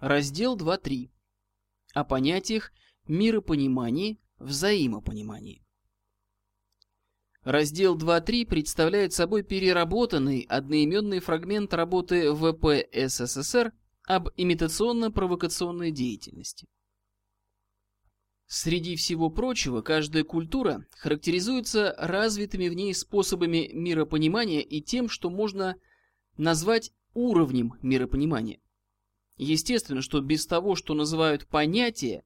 Раздел 2.3. О понятиях миропонимании, взаимопонимании. Раздел 2.3 представляет собой переработанный одноименный фрагмент работы ВП СССР об имитационно-провокационной деятельности. Среди всего прочего, каждая культура характеризуется развитыми в ней способами миропонимания и тем, что можно назвать уровнем миропонимания. Естественно, что без того, что называют понятие,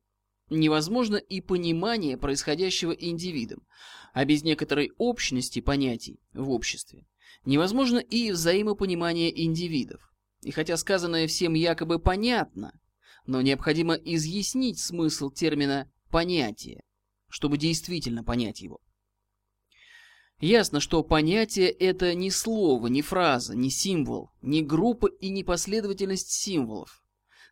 невозможно и понимание происходящего индивидом, а без некоторой общности понятий в обществе невозможно и взаимопонимание индивидов. И хотя сказанное всем якобы понятно, но необходимо изъяснить смысл термина понятие, чтобы действительно понять его. Ясно, что понятие – это не слово, не фраза, не символ, не группа и не последовательность символов.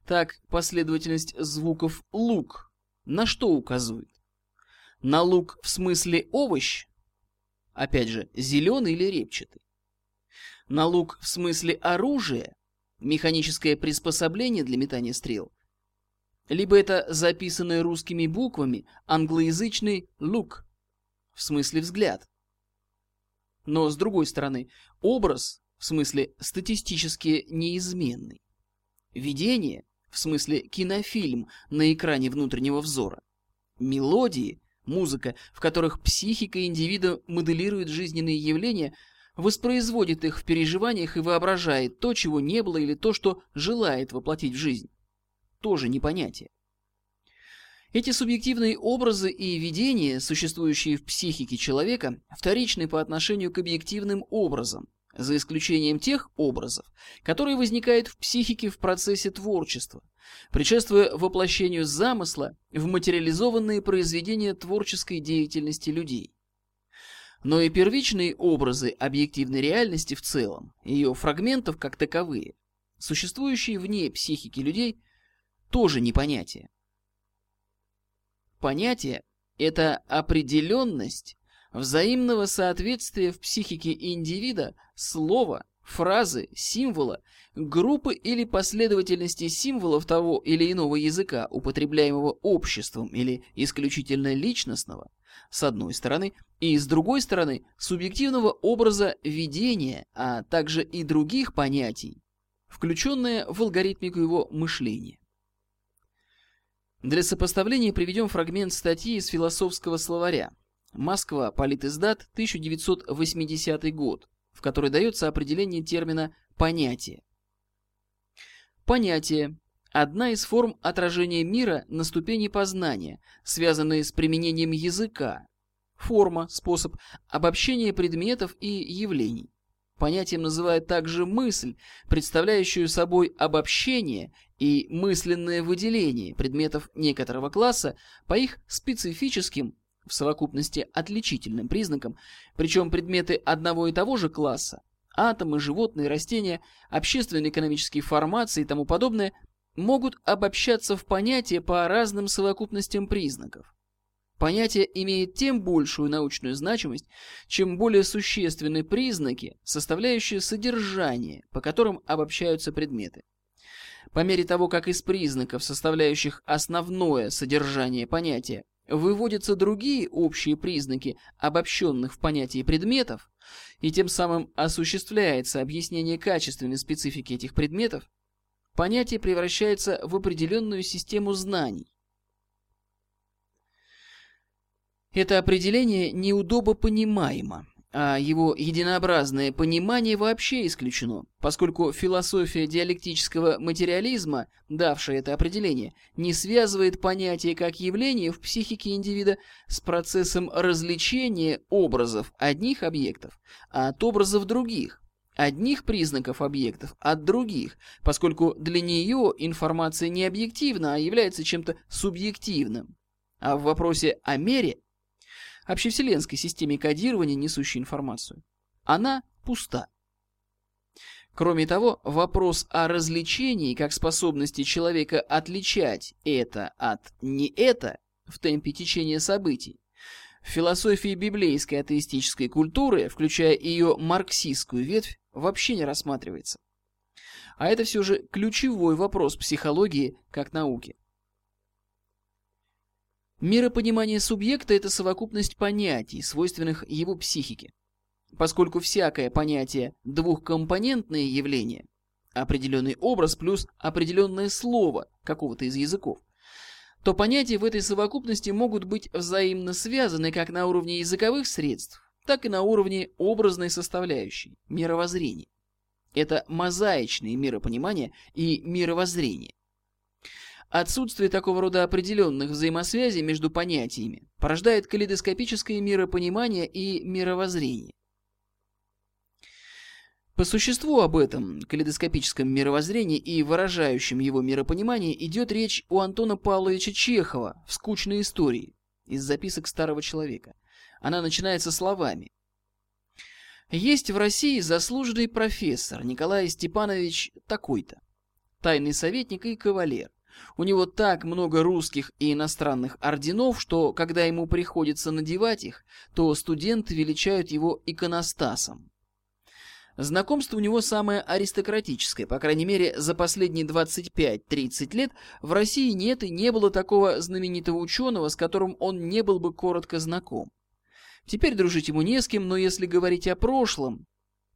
Так, последовательность звуков «лук» на что указывает? На лук в смысле овощ? Опять же, зеленый или репчатый? На лук в смысле оружие? Механическое приспособление для метания стрел? Либо это записанный русскими буквами англоязычный «look», в смысле «взгляд». Но, с другой стороны, образ, в смысле статистически неизменный. Видение, в смысле кинофильм на экране внутреннего взора. Мелодии, музыка, в которых психика индивида моделирует жизненные явления, воспроизводит их в переживаниях и воображает то, чего не было, или то, что желает воплотить в жизнь тоже не понятие. Эти субъективные образы и видения, существующие в психике человека, вторичны по отношению к объективным образам, за исключением тех образов, которые возникают в психике в процессе творчества, предшествуя воплощению замысла в материализованные произведения творческой деятельности людей. Но и первичные образы объективной реальности в целом, ее фрагментов как таковые, существующие вне психики людей – тоже не понятие. Понятие – это определенность взаимного соответствия в психике индивида слова, фразы, символа, группы или последовательности символов того или иного языка, употребляемого обществом или исключительно личностного, с одной стороны, и с другой стороны, субъективного образа видения, а также и других понятий, включенные в алгоритмику его мышления. Для сопоставления приведем фрагмент статьи из философского словаря «Москва. Политиздат. 1980 год», в которой дается определение термина «понятие». Понятие – одна из форм отражения мира на ступени познания, связанные с применением языка. Форма, способ обобщения предметов и явлений. Понятием называют также мысль, представляющую собой обобщение и мысленное выделение предметов некоторого класса по их специфическим, в совокупности отличительным признакам, причем предметы одного и того же класса, атомы, животные, растения, общественно-экономические формации и тому подобное, могут обобщаться в понятие по разным совокупностям признаков. Понятие имеет тем большую научную значимость, чем более существенны признаки, составляющие содержание, по которым обобщаются предметы. По мере того, как из признаков, составляющих основное содержание понятия, выводятся другие общие признаки обобщенных в понятии предметов, и тем самым осуществляется объяснение качественной специфики этих предметов, понятие превращается в определенную систему знаний, Это определение неудобопонимаемо, а его единообразное понимание вообще исключено, поскольку философия диалектического материализма, давшая это определение, не связывает понятие как явление в психике индивида с процессом развлечения образов одних объектов от образов других, одних признаков объектов от других, поскольку для нее информация не объективна, а является чем-то субъективным. А в вопросе о мере – общевселенской системе кодирования, несущей информацию. Она пуста. Кроме того, вопрос о развлечении как способности человека отличать это от не это в темпе течения событий, в философии библейской атеистической культуры, включая ее марксистскую ветвь, вообще не рассматривается. А это все же ключевой вопрос психологии как науки. Миропонимание субъекта – это совокупность понятий, свойственных его психике. Поскольку всякое понятие – двухкомпонентное явление, определенный образ плюс определенное слово какого-то из языков, то понятия в этой совокупности могут быть взаимно связаны как на уровне языковых средств, так и на уровне образной составляющей – мировоззрения. Это мозаичные миропонимания и мировоззрение. Отсутствие такого рода определенных взаимосвязей между понятиями порождает калейдоскопическое миропонимание и мировоззрение. По существу об этом калейдоскопическом мировоззрении и выражающем его миропонимании идет речь у Антона Павловича Чехова в «Скучной истории» из записок старого человека. Она начинается словами. Есть в России заслуженный профессор Николай Степанович такой-то, тайный советник и кавалер. У него так много русских и иностранных орденов, что, когда ему приходится надевать их, то студенты величают его иконостасом. Знакомство у него самое аристократическое, по крайней мере, за последние 25-30 лет в России нет и не было такого знаменитого ученого, с которым он не был бы коротко знаком. Теперь дружить ему не с кем, но если говорить о прошлом,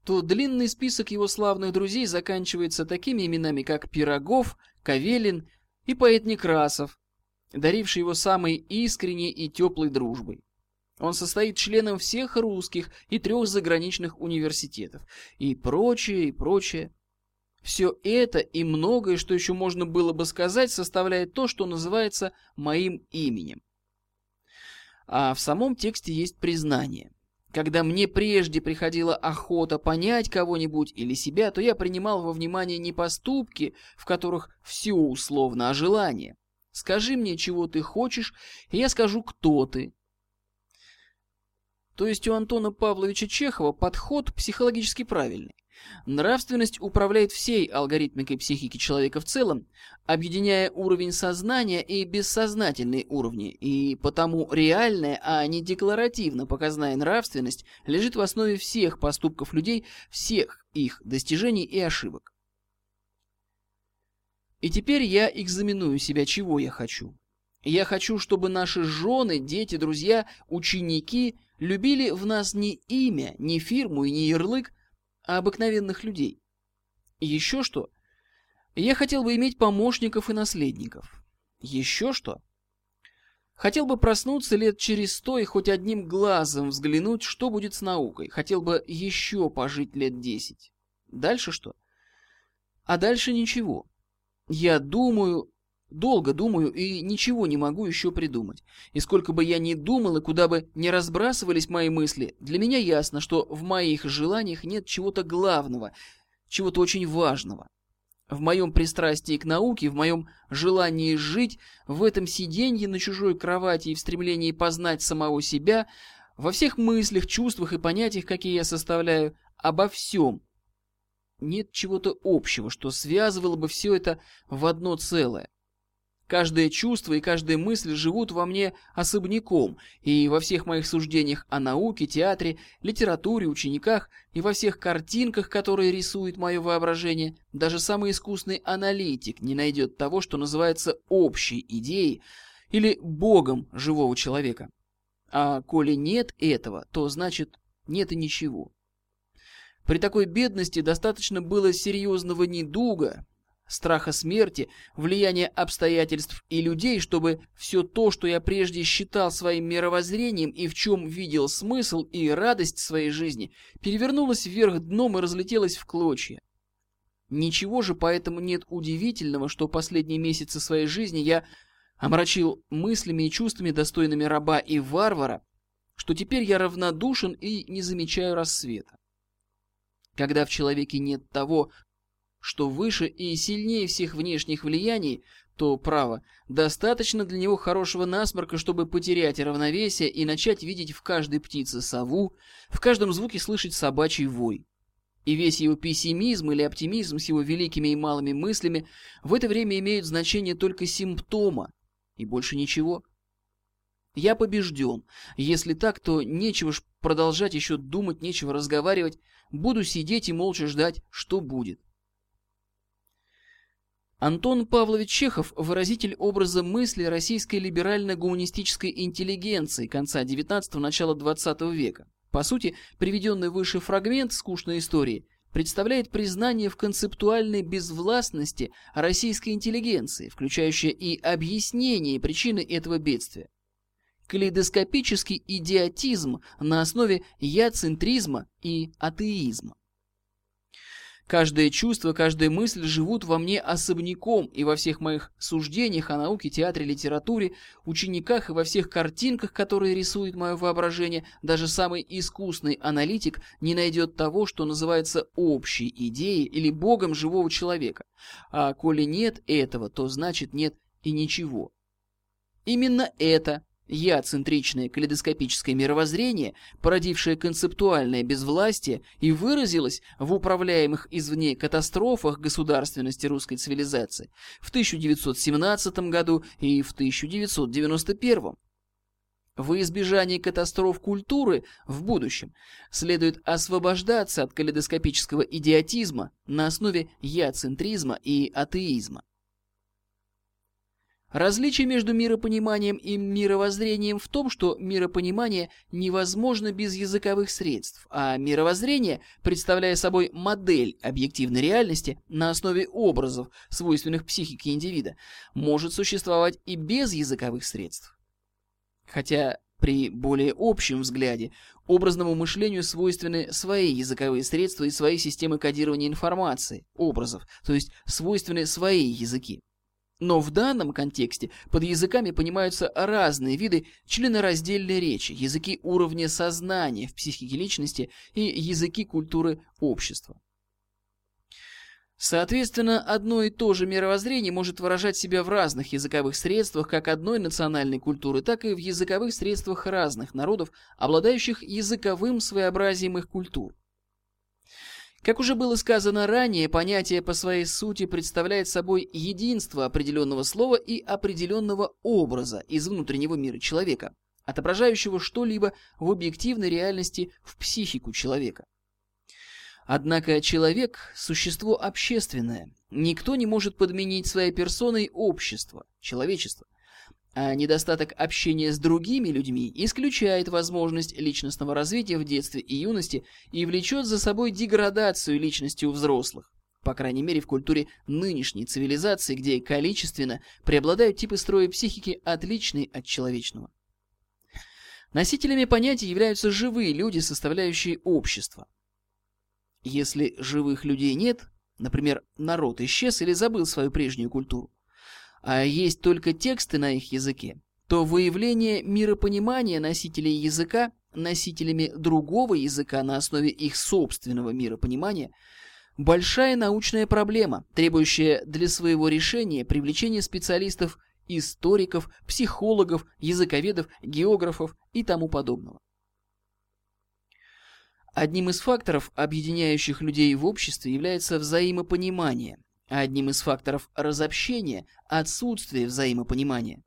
то длинный список его славных друзей заканчивается такими именами, как Пирогов, Кавелин и поэт Некрасов, даривший его самой искренней и теплой дружбой. Он состоит членом всех русских и трех заграничных университетов, и прочее, и прочее. Все это и многое, что еще можно было бы сказать, составляет то, что называется моим именем. А в самом тексте есть признание. Когда мне прежде приходила охота понять кого-нибудь или себя, то я принимал во внимание не поступки, в которых все условно, а желание. Скажи мне, чего ты хочешь, и я скажу, кто ты. То есть у Антона Павловича Чехова подход психологически правильный. Нравственность управляет всей алгоритмикой психики человека в целом, объединяя уровень сознания и бессознательные уровни, и потому реальная, а не декларативно показная нравственность лежит в основе всех поступков людей, всех их достижений и ошибок. И теперь я экзаменую себя, чего я хочу. Я хочу, чтобы наши жены, дети, друзья, ученики любили в нас не имя, не фирму и не ярлык, обыкновенных людей. Еще что? Я хотел бы иметь помощников и наследников. Еще что? Хотел бы проснуться лет через сто и хоть одним глазом взглянуть, что будет с наукой. Хотел бы еще пожить лет десять. Дальше что? А дальше ничего. Я думаю, Долго думаю и ничего не могу еще придумать. И сколько бы я ни думал и куда бы ни разбрасывались мои мысли, для меня ясно, что в моих желаниях нет чего-то главного, чего-то очень важного. В моем пристрастии к науке, в моем желании жить, в этом сиденье на чужой кровати и в стремлении познать самого себя, во всех мыслях, чувствах и понятиях, какие я составляю, обо всем. Нет чего-то общего, что связывало бы все это в одно целое. Каждое чувство и каждая мысль живут во мне особняком, и во всех моих суждениях о науке, театре, литературе, учениках и во всех картинках, которые рисует мое воображение, даже самый искусный аналитик не найдет того, что называется общей идеей или богом живого человека. А коли нет этого, то значит нет и ничего. При такой бедности достаточно было серьезного недуга, страха смерти, влияния обстоятельств и людей, чтобы все то, что я прежде считал своим мировоззрением и в чем видел смысл и радость своей жизни, перевернулось вверх дном и разлетелось в клочья. Ничего же поэтому нет удивительного, что последние месяцы своей жизни я омрачил мыслями и чувствами, достойными раба и варвара, что теперь я равнодушен и не замечаю рассвета. Когда в человеке нет того, что выше и сильнее всех внешних влияний, то, право, достаточно для него хорошего насморка, чтобы потерять равновесие и начать видеть в каждой птице сову, в каждом звуке слышать собачий вой. И весь его пессимизм или оптимизм с его великими и малыми мыслями в это время имеют значение только симптома, и больше ничего. Я побежден. Если так, то нечего ж продолжать еще думать, нечего разговаривать. Буду сидеть и молча ждать, что будет. Антон Павлович Чехов – выразитель образа мысли российской либерально-гуманистической интеллигенции конца XIX – начала XX века. По сути, приведенный выше фрагмент скучной истории представляет признание в концептуальной безвластности российской интеллигенции, включающее и объяснение причины этого бедствия. Калейдоскопический идиотизм на основе яцентризма и атеизма. Каждое чувство, каждая мысль живут во мне особняком, и во всех моих суждениях о науке, театре, литературе, учениках и во всех картинках, которые рисует мое воображение, даже самый искусный аналитик не найдет того, что называется общей идеей или богом живого человека. А коли нет этого, то значит нет и ничего. Именно это Я-центричное калейдоскопическое мировоззрение, породившее концептуальное безвластие и выразилось в управляемых извне катастрофах государственности русской цивилизации в 1917 году и в 1991. В избежании катастроф культуры в будущем следует освобождаться от калейдоскопического идиотизма на основе я-центризма и атеизма. Различие между миропониманием и мировоззрением в том, что миропонимание невозможно без языковых средств, а мировоззрение, представляя собой модель объективной реальности на основе образов, свойственных психике индивида, может существовать и без языковых средств. Хотя при более общем взгляде образному мышлению свойственны свои языковые средства и свои системы кодирования информации, образов, то есть свойственны свои языки. Но в данном контексте под языками понимаются разные виды членораздельной речи, языки уровня сознания в психике личности и языки культуры общества. Соответственно, одно и то же мировоззрение может выражать себя в разных языковых средствах как одной национальной культуры, так и в языковых средствах разных народов, обладающих языковым своеобразием их культур. Как уже было сказано ранее, понятие по своей сути представляет собой единство определенного слова и определенного образа из внутреннего мира человека, отображающего что-либо в объективной реальности в психику человека. Однако человек – существо общественное. Никто не может подменить своей персоной общество, человечество а недостаток общения с другими людьми исключает возможность личностного развития в детстве и юности и влечет за собой деградацию личности у взрослых. По крайней мере, в культуре нынешней цивилизации, где количественно преобладают типы строя психики, отличные от человечного. Носителями понятий являются живые люди, составляющие общество. Если живых людей нет, например, народ исчез или забыл свою прежнюю культуру, а есть только тексты на их языке, то выявление миропонимания носителей языка носителями другого языка на основе их собственного миропонимания – большая научная проблема, требующая для своего решения привлечения специалистов, историков, психологов, языковедов, географов и тому подобного. Одним из факторов, объединяющих людей в обществе, является взаимопонимание, Одним из факторов разобщения – отсутствие взаимопонимания.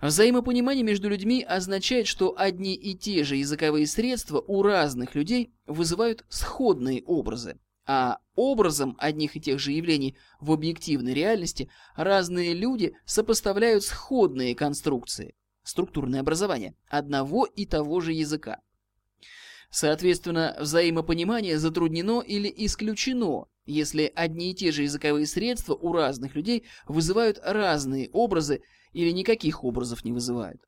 Взаимопонимание между людьми означает, что одни и те же языковые средства у разных людей вызывают сходные образы, а образом одних и тех же явлений в объективной реальности разные люди сопоставляют сходные конструкции, структурное образование одного и того же языка. Соответственно, взаимопонимание затруднено или исключено, если одни и те же языковые средства у разных людей вызывают разные образы или никаких образов не вызывают.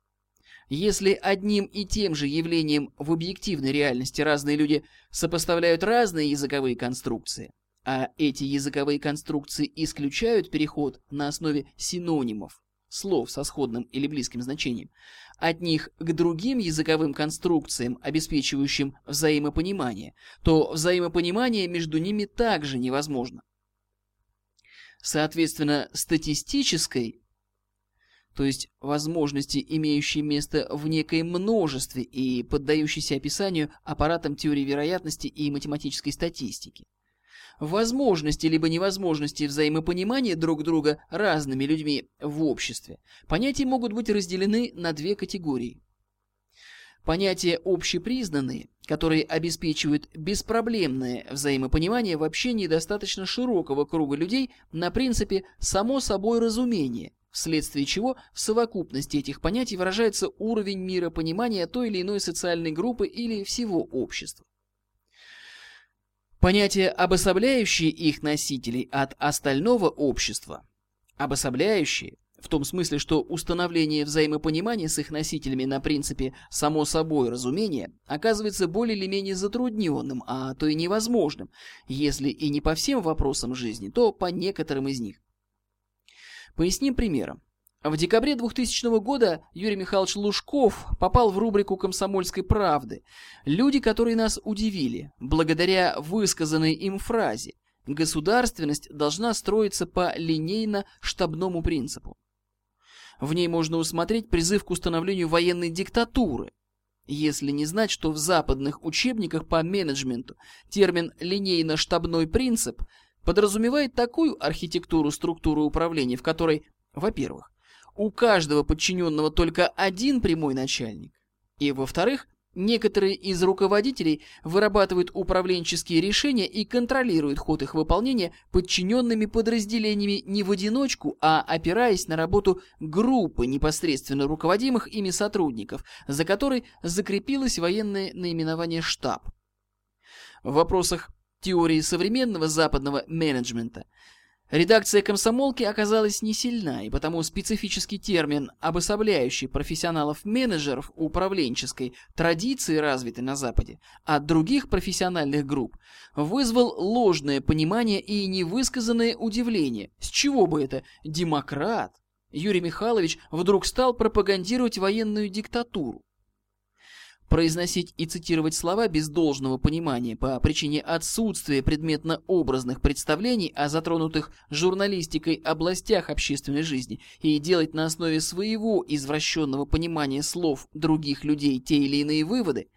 Если одним и тем же явлением в объективной реальности разные люди сопоставляют разные языковые конструкции, а эти языковые конструкции исключают переход на основе синонимов, слов со сходным или близким значением, от них к другим языковым конструкциям, обеспечивающим взаимопонимание, то взаимопонимание между ними также невозможно. Соответственно, статистической, то есть возможности, имеющие место в некоем множестве и поддающейся описанию аппаратом теории вероятности и математической статистики, возможности либо невозможности взаимопонимания друг друга разными людьми в обществе, понятия могут быть разделены на две категории. Понятия общепризнанные, которые обеспечивают беспроблемное взаимопонимание в общении достаточно широкого круга людей на принципе «само собой разумения», вследствие чего в совокупности этих понятий выражается уровень миропонимания той или иной социальной группы или всего общества. Понятия, обособляющие их носителей от остального общества, обособляющие, в том смысле, что установление взаимопонимания с их носителями на принципе «само собой разумения» оказывается более или менее затрудненным, а то и невозможным, если и не по всем вопросам жизни, то по некоторым из них. Поясним примером. В декабре 2000 года Юрий Михайлович Лужков попал в рубрику «Комсомольской правды». Люди, которые нас удивили, благодаря высказанной им фразе «Государственность должна строиться по линейно-штабному принципу». В ней можно усмотреть призыв к установлению военной диктатуры, если не знать, что в западных учебниках по менеджменту термин «линейно-штабной принцип» подразумевает такую архитектуру структуры управления, в которой, во-первых, у каждого подчиненного только один прямой начальник. И, во-вторых, некоторые из руководителей вырабатывают управленческие решения и контролируют ход их выполнения подчиненными подразделениями не в одиночку, а опираясь на работу группы непосредственно руководимых ими сотрудников, за которой закрепилось военное наименование «штаб». В вопросах теории современного западного менеджмента – Редакция комсомолки оказалась не сильна, и потому специфический термин, обособляющий профессионалов-менеджеров управленческой традиции, развитой на Западе, от других профессиональных групп, вызвал ложное понимание и невысказанное удивление. С чего бы это демократ? Юрий Михайлович вдруг стал пропагандировать военную диктатуру. Произносить и цитировать слова без должного понимания по причине отсутствия предметно-образных представлений о затронутых журналистикой областях общественной жизни и делать на основе своего извращенного понимания слов других людей те или иные выводы,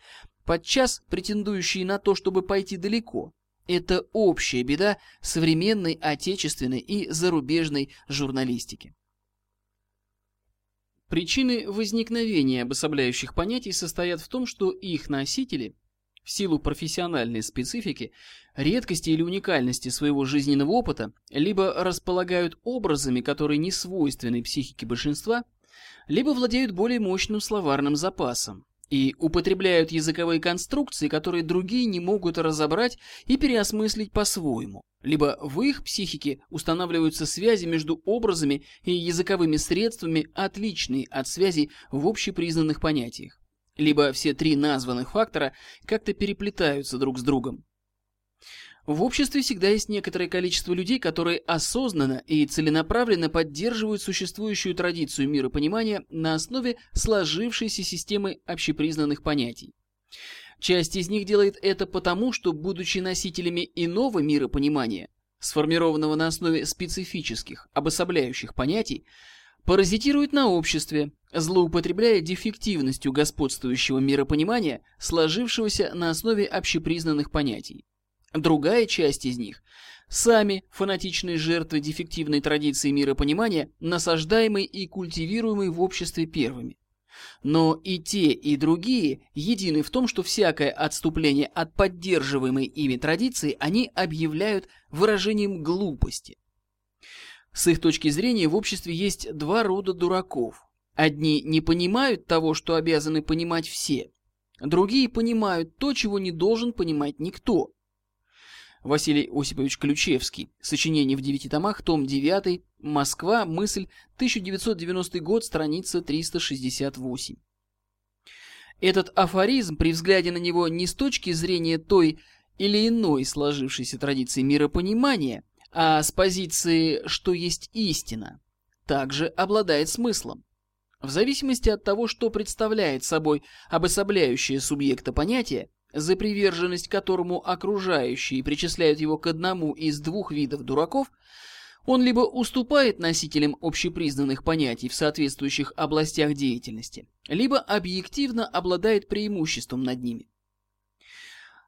подчас претендующие на то, чтобы пойти далеко, это общая беда современной отечественной и зарубежной журналистики. Причины возникновения обособляющих понятий состоят в том, что их носители, в силу профессиональной специфики, редкости или уникальности своего жизненного опыта, либо располагают образами, которые не свойственны психике большинства, либо владеют более мощным словарным запасом, и употребляют языковые конструкции, которые другие не могут разобрать и переосмыслить по-своему. Либо в их психике устанавливаются связи между образами и языковыми средствами, отличные от связей в общепризнанных понятиях. Либо все три названных фактора как-то переплетаются друг с другом. В обществе всегда есть некоторое количество людей, которые осознанно и целенаправленно поддерживают существующую традицию миропонимания на основе сложившейся системы общепризнанных понятий. Часть из них делает это потому, что, будучи носителями иного миропонимания, сформированного на основе специфических, обособляющих понятий, паразитируют на обществе, злоупотребляя дефективностью господствующего миропонимания, сложившегося на основе общепризнанных понятий. Другая часть из них – сами фанатичные жертвы дефективной традиции миропонимания, насаждаемой и культивируемой в обществе первыми. Но и те, и другие едины в том, что всякое отступление от поддерживаемой ими традиции они объявляют выражением глупости. С их точки зрения в обществе есть два рода дураков. Одни не понимают того, что обязаны понимать все. Другие понимают то, чего не должен понимать никто. Василий Осипович Ключевский. Сочинение в девяти томах, том 9, Москва, мысль, 1990 год, страница 368. Этот афоризм, при взгляде на него не с точки зрения той или иной сложившейся традиции миропонимания, а с позиции «что есть истина», также обладает смыслом. В зависимости от того, что представляет собой обособляющее субъекта понятие, за приверженность которому окружающие причисляют его к одному из двух видов дураков, он либо уступает носителям общепризнанных понятий в соответствующих областях деятельности, либо объективно обладает преимуществом над ними.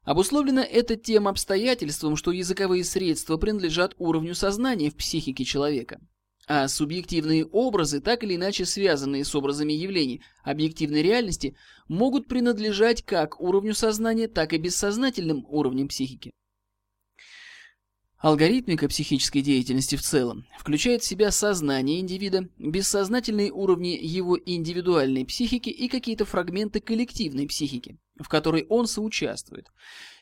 Обусловлено это тем обстоятельством, что языковые средства принадлежат уровню сознания в психике человека. А субъективные образы, так или иначе связанные с образами явлений объективной реальности, могут принадлежать как уровню сознания, так и бессознательным уровням психики. Алгоритмика психической деятельности в целом включает в себя сознание индивида, бессознательные уровни его индивидуальной психики и какие-то фрагменты коллективной психики, в которой он соучаствует,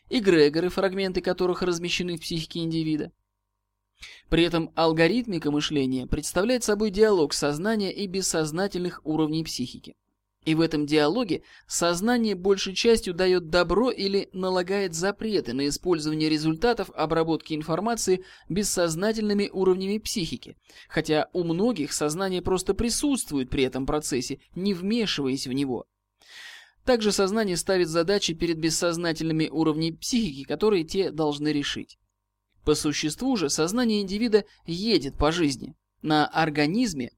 эгрегоры, фрагменты которых размещены в психике индивида. При этом алгоритмика мышления представляет собой диалог сознания и бессознательных уровней психики. И в этом диалоге сознание большей частью дает добро или налагает запреты на использование результатов обработки информации бессознательными уровнями психики, хотя у многих сознание просто присутствует при этом процессе, не вмешиваясь в него. Также сознание ставит задачи перед бессознательными уровнями психики, которые те должны решить. По существу же сознание индивида едет по жизни. На организме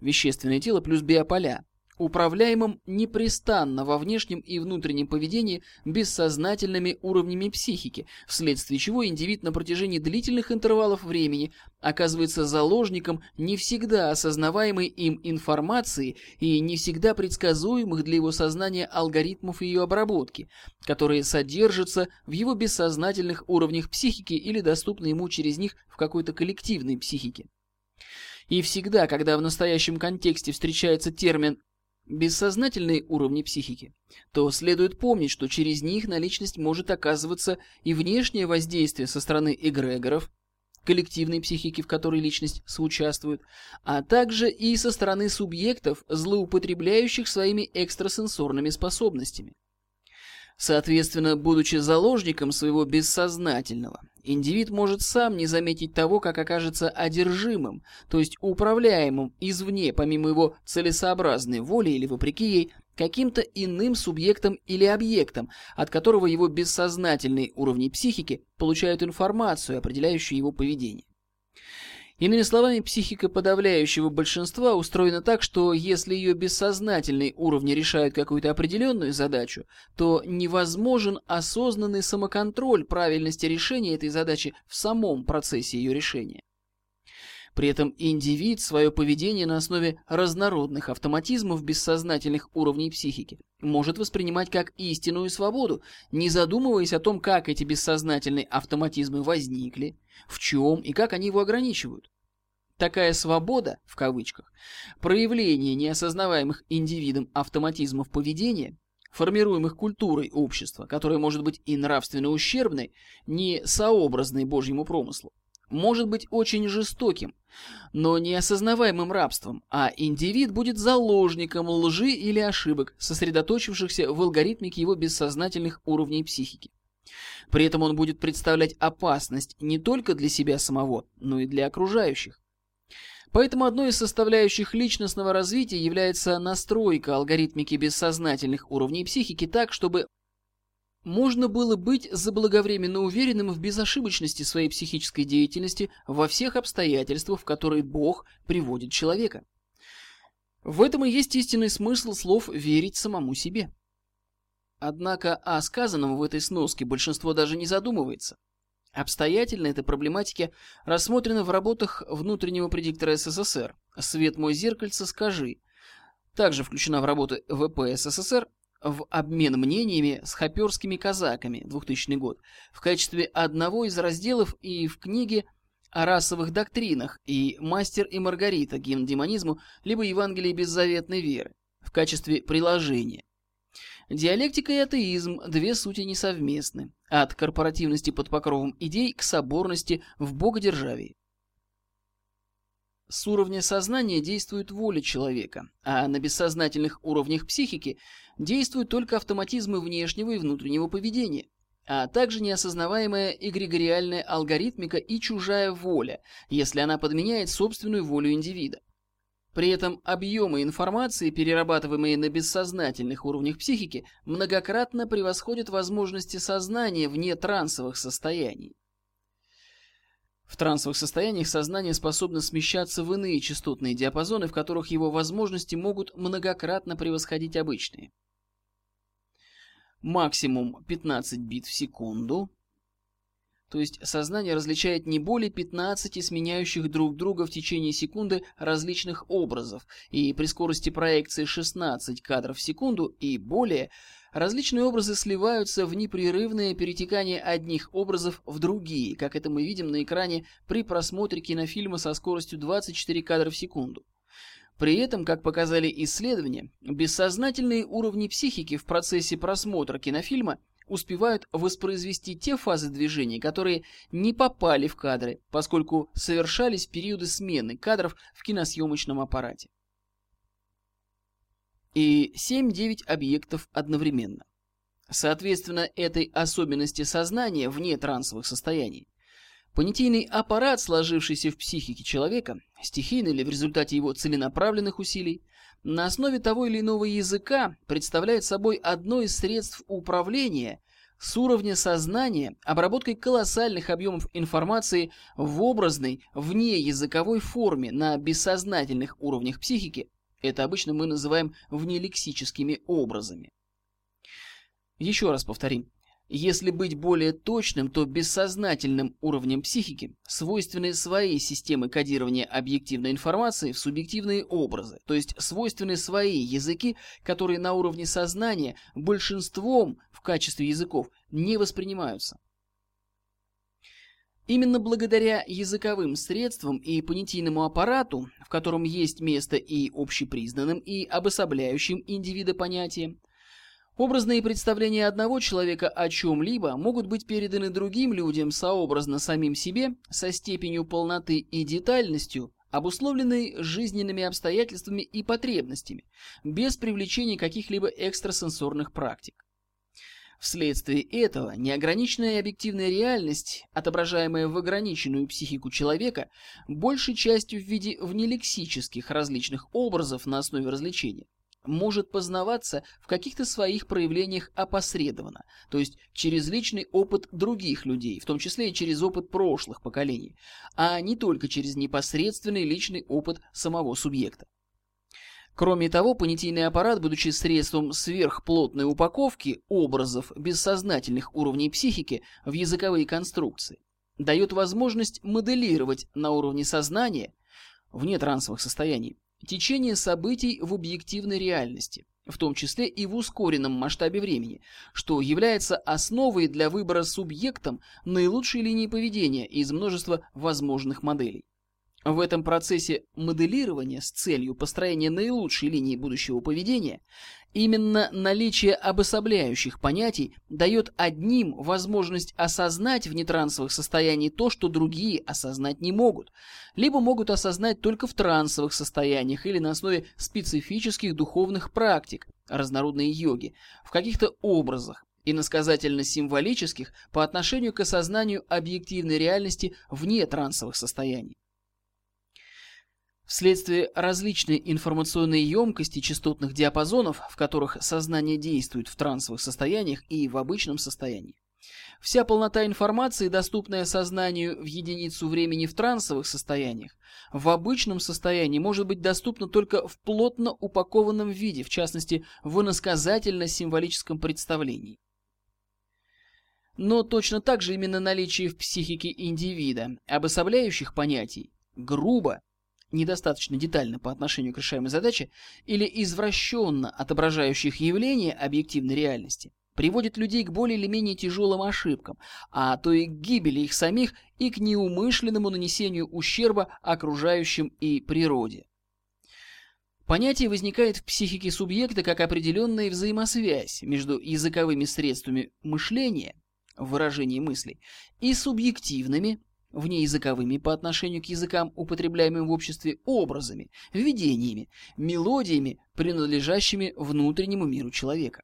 вещественное тело плюс биополя – управляемым непрестанно во внешнем и внутреннем поведении бессознательными уровнями психики, вследствие чего индивид на протяжении длительных интервалов времени оказывается заложником не всегда осознаваемой им информации и не всегда предсказуемых для его сознания алгоритмов ее обработки, которые содержатся в его бессознательных уровнях психики или доступны ему через них в какой-то коллективной психике. И всегда, когда в настоящем контексте встречается термин бессознательные уровни психики, то следует помнить, что через них на личность может оказываться и внешнее воздействие со стороны эгрегоров, коллективной психики, в которой личность соучаствует, а также и со стороны субъектов, злоупотребляющих своими экстрасенсорными способностями. Соответственно, будучи заложником своего бессознательного, индивид может сам не заметить того, как окажется одержимым, то есть управляемым извне, помимо его целесообразной воли или вопреки ей, каким-то иным субъектом или объектом, от которого его бессознательные уровни психики получают информацию, определяющую его поведение. Иными словами, психика подавляющего большинства устроена так, что если ее бессознательные уровни решают какую-то определенную задачу, то невозможен осознанный самоконтроль правильности решения этой задачи в самом процессе ее решения. При этом индивид свое поведение на основе разнородных автоматизмов бессознательных уровней психики может воспринимать как истинную свободу, не задумываясь о том, как эти бессознательные автоматизмы возникли, в чем и как они его ограничивают. Такая «свобода», в кавычках, проявление неосознаваемых индивидом автоматизмов поведения, формируемых культурой общества, которая может быть и нравственно ущербной, не сообразной Божьему промыслу, может быть очень жестоким, но не осознаваемым рабством, а индивид будет заложником лжи или ошибок, сосредоточившихся в алгоритмике его бессознательных уровней психики. При этом он будет представлять опасность не только для себя самого, но и для окружающих. Поэтому одной из составляющих личностного развития является настройка алгоритмики бессознательных уровней психики так, чтобы можно было быть заблаговременно уверенным в безошибочности своей психической деятельности во всех обстоятельствах, в которые Бог приводит человека. В этом и есть истинный смысл слов «верить самому себе». Однако о сказанном в этой сноске большинство даже не задумывается. Обстоятельно эта проблематика рассмотрена в работах внутреннего предиктора СССР «Свет мой зеркальце, скажи», также включена в работы ВП СССР в обмен мнениями с хоперскими казаками 2000 год в качестве одного из разделов и в книге о расовых доктринах и «Мастер и Маргарита. Гимн демонизму» либо «Евангелие беззаветной веры» в качестве приложения. Диалектика и атеизм – две сути несовместны, от корпоративности под покровом идей к соборности в богодержавии. С уровня сознания действует воля человека, а на бессознательных уровнях психики действуют только автоматизмы внешнего и внутреннего поведения, а также неосознаваемая эгрегориальная алгоритмика и чужая воля, если она подменяет собственную волю индивида. При этом объемы информации, перерабатываемые на бессознательных уровнях психики, многократно превосходят возможности сознания вне трансовых состояний. В трансовых состояниях сознание способно смещаться в иные частотные диапазоны, в которых его возможности могут многократно превосходить обычные. Максимум 15 бит в секунду, То есть сознание различает не более 15 сменяющих друг друга в течение секунды различных образов, и при скорости проекции 16 кадров в секунду и более различные образы сливаются в непрерывное перетекание одних образов в другие, как это мы видим на экране при просмотре кинофильма со скоростью 24 кадра в секунду. При этом, как показали исследования, бессознательные уровни психики в процессе просмотра кинофильма успевают воспроизвести те фазы движения, которые не попали в кадры, поскольку совершались периоды смены кадров в киносъемочном аппарате. И 7-9 объектов одновременно. Соответственно, этой особенности сознания вне трансовых состояний Понятийный аппарат, сложившийся в психике человека, стихийно или в результате его целенаправленных усилий, на основе того или иного языка представляет собой одно из средств управления с уровня сознания обработкой колоссальных объемов информации в образной, вне языковой форме на бессознательных уровнях психики. Это обычно мы называем внелексическими образами. Еще раз повторим. Если быть более точным, то бессознательным уровнем психики свойственны свои системы кодирования объективной информации в субъективные образы, то есть свойственны свои языки, которые на уровне сознания большинством в качестве языков не воспринимаются. Именно благодаря языковым средствам и понятийному аппарату, в котором есть место и общепризнанным, и обособляющим индивида понятиям, Образные представления одного человека о чем-либо могут быть переданы другим людям сообразно самим себе со степенью полноты и детальностью, обусловленной жизненными обстоятельствами и потребностями, без привлечения каких-либо экстрасенсорных практик. Вследствие этого неограниченная объективная реальность, отображаемая в ограниченную психику человека, большей частью в виде внелексических различных образов на основе развлечения, может познаваться в каких-то своих проявлениях опосредованно, то есть через личный опыт других людей, в том числе и через опыт прошлых поколений, а не только через непосредственный личный опыт самого субъекта. Кроме того, понятийный аппарат, будучи средством сверхплотной упаковки образов бессознательных уровней психики в языковые конструкции, дает возможность моделировать на уровне сознания, вне трансовых состояний, течение событий в объективной реальности, в том числе и в ускоренном масштабе времени, что является основой для выбора субъектом наилучшей линии поведения из множества возможных моделей. В этом процессе моделирования с целью построения наилучшей линии будущего поведения именно наличие обособляющих понятий дает одним возможность осознать в нетрансовых состояниях то, что другие осознать не могут, либо могут осознать только в трансовых состояниях или на основе специфических духовных практик, разнородной йоги, в каких-то образах, иносказательно-символических по отношению к осознанию объективной реальности вне трансовых состояний. Вследствие различной информационной емкости частотных диапазонов, в которых сознание действует в трансовых состояниях и в обычном состоянии, вся полнота информации, доступная сознанию в единицу времени в трансовых состояниях, в обычном состоянии может быть доступна только в плотно упакованном виде, в частности, в иносказательно-символическом представлении. Но точно так же именно наличие в психике индивида обособляющих понятий грубо недостаточно детально по отношению к решаемой задаче или извращенно отображающих явления объективной реальности, приводит людей к более или менее тяжелым ошибкам, а то и к гибели их самих и к неумышленному нанесению ущерба окружающим и природе. Понятие возникает в психике субъекта как определенная взаимосвязь между языковыми средствами мышления, выражении мыслей, и субъективными, внеязыковыми по отношению к языкам, употребляемым в обществе, образами, видениями, мелодиями, принадлежащими внутреннему миру человека.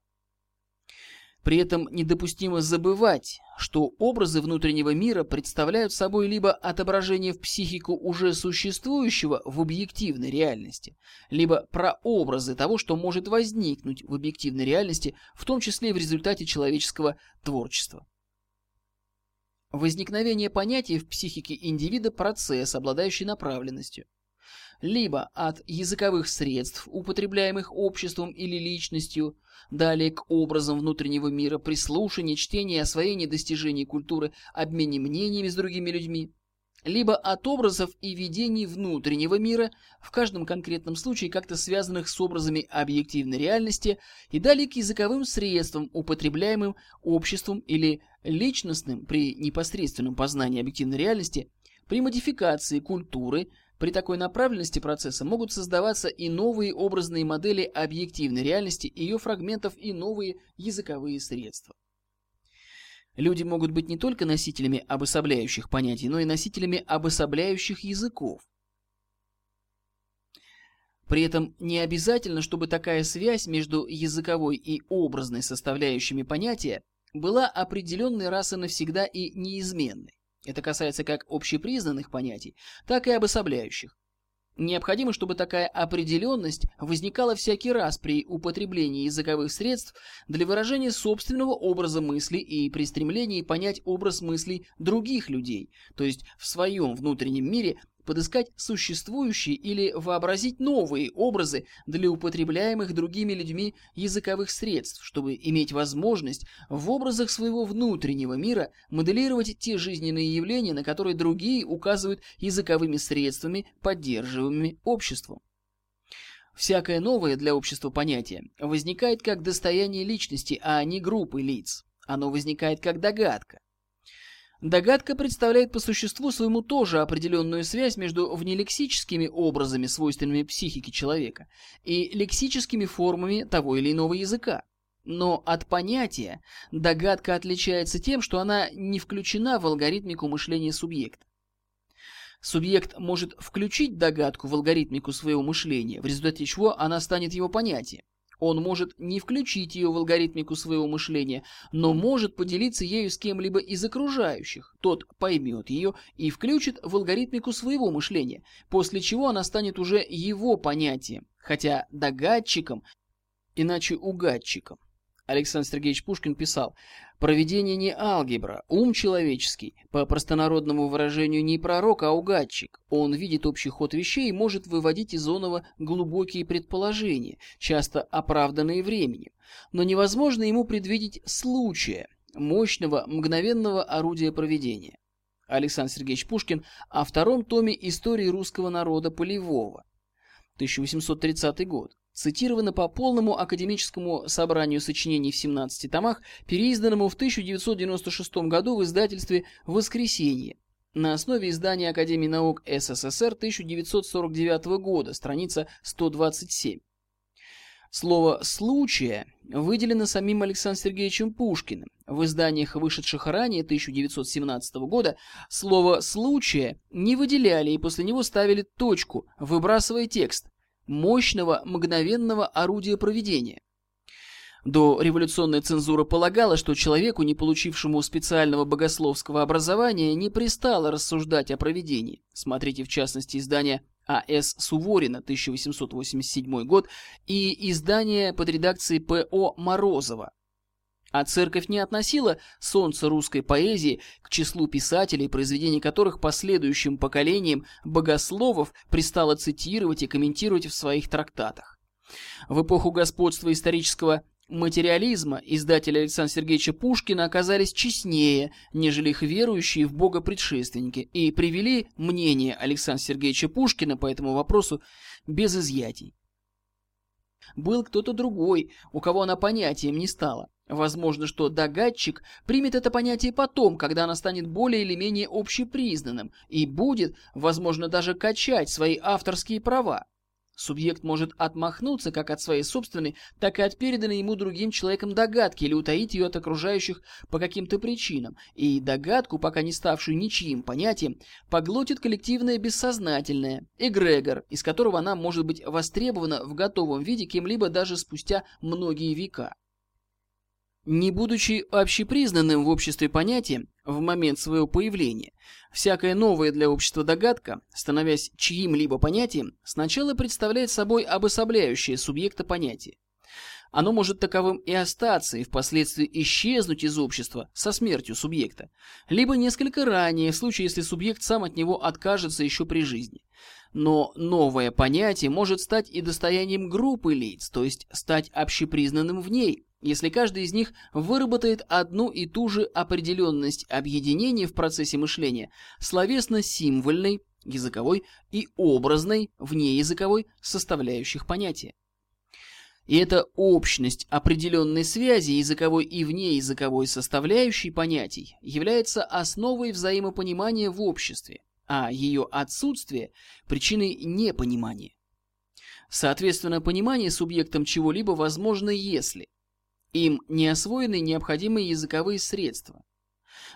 При этом недопустимо забывать, что образы внутреннего мира представляют собой либо отображение в психику уже существующего в объективной реальности, либо прообразы того, что может возникнуть в объективной реальности, в том числе в результате человеческого творчества. Возникновение понятия в психике индивида – процесс, обладающий направленностью. либо от языковых средств, употребляемых обществом или личностью, далее к образам внутреннего мира, прислушивание, чтение, освоение достижений культуры, обмене мнениями с другими людьми, либо от образов и видений внутреннего мира, в каждом конкретном случае как-то связанных с образами объективной реальности, и далее к языковым средствам, употребляемым обществом или личностным при непосредственном познании объективной реальности, при модификации культуры, при такой направленности процесса могут создаваться и новые образные модели объективной реальности, ее фрагментов и новые языковые средства. Люди могут быть не только носителями обособляющих понятий, но и носителями обособляющих языков. При этом не обязательно, чтобы такая связь между языковой и образной составляющими понятия была определенной раз и навсегда и неизменной. Это касается как общепризнанных понятий, так и обособляющих. Необходимо, чтобы такая определенность возникала всякий раз при употреблении языковых средств для выражения собственного образа мысли и при стремлении понять образ мыслей других людей, то есть в своем внутреннем мире подыскать существующие или вообразить новые образы для употребляемых другими людьми языковых средств, чтобы иметь возможность в образах своего внутреннего мира моделировать те жизненные явления, на которые другие указывают языковыми средствами, поддерживаемыми обществом. Всякое новое для общества понятие возникает как достояние личности, а не группы лиц. Оно возникает как догадка. Догадка представляет по существу своему тоже определенную связь между внелексическими образами, свойственными психике человека, и лексическими формами того или иного языка. Но от понятия догадка отличается тем, что она не включена в алгоритмику мышления субъекта. Субъект может включить догадку в алгоритмику своего мышления, в результате чего она станет его понятием. Он может не включить ее в алгоритмику своего мышления, но может поделиться ею с кем-либо из окружающих. Тот поймет ее и включит в алгоритмику своего мышления, после чего она станет уже его понятием, хотя догадчиком, иначе угадчиком. Александр Сергеевич Пушкин писал, «Проведение не алгебра, ум человеческий, по простонародному выражению не пророк, а угадчик. Он видит общий ход вещей и может выводить из оного глубокие предположения, часто оправданные временем. Но невозможно ему предвидеть случая, мощного, мгновенного орудия проведения». Александр Сергеевич Пушкин о втором томе истории русского народа Полевого, 1830 год цитировано по полному академическому собранию сочинений в 17 томах, переизданному в 1996 году в издательстве «Воскресенье» на основе издания Академии наук СССР 1949 года, страница 127. Слово «случая» выделено самим Александром Сергеевичем Пушкиным. В изданиях, вышедших ранее 1917 года, слово «случая» не выделяли и после него ставили точку, выбрасывая текст мощного мгновенного орудия проведения. До революционная цензура полагала, что человеку, не получившему специального богословского образования, не пристало рассуждать о проведении. Смотрите в частности издание А.С. Суворина, 1887 год, и издание под редакцией П.О. Морозова, а церковь не относила солнце русской поэзии к числу писателей, произведения которых последующим поколениям богословов пристало цитировать и комментировать в своих трактатах. В эпоху господства исторического материализма издатели Александра Сергеевича Пушкина оказались честнее, нежели их верующие в Бога предшественники, и привели мнение Александра Сергеевича Пушкина по этому вопросу без изъятий. Был кто-то другой, у кого она понятием не стала. Возможно, что догадчик примет это понятие потом, когда оно станет более или менее общепризнанным и будет, возможно, даже качать свои авторские права. Субъект может отмахнуться как от своей собственной, так и от переданной ему другим человеком догадки или утаить ее от окружающих по каким-то причинам, и догадку, пока не ставшую ничьим понятием, поглотит коллективное бессознательное, эгрегор, из которого она может быть востребована в готовом виде кем-либо даже спустя многие века. Не будучи общепризнанным в обществе понятием в момент своего появления, всякая новая для общества догадка, становясь чьим-либо понятием, сначала представляет собой обособляющее субъекта понятие. Оно может таковым и остаться, и впоследствии исчезнуть из общества со смертью субъекта, либо несколько ранее, в случае, если субъект сам от него откажется еще при жизни. Но новое понятие может стать и достоянием группы лиц, то есть стать общепризнанным в ней, если каждый из них выработает одну и ту же определенность объединения в процессе мышления, словесно-символьной, языковой и образной, внеязыковой составляющих понятия. И эта общность определенной связи языковой и внеязыковой составляющей понятий является основой взаимопонимания в обществе, а ее отсутствие – причиной непонимания. Соответственно, понимание субъектом чего-либо возможно, если им не освоены необходимые языковые средства,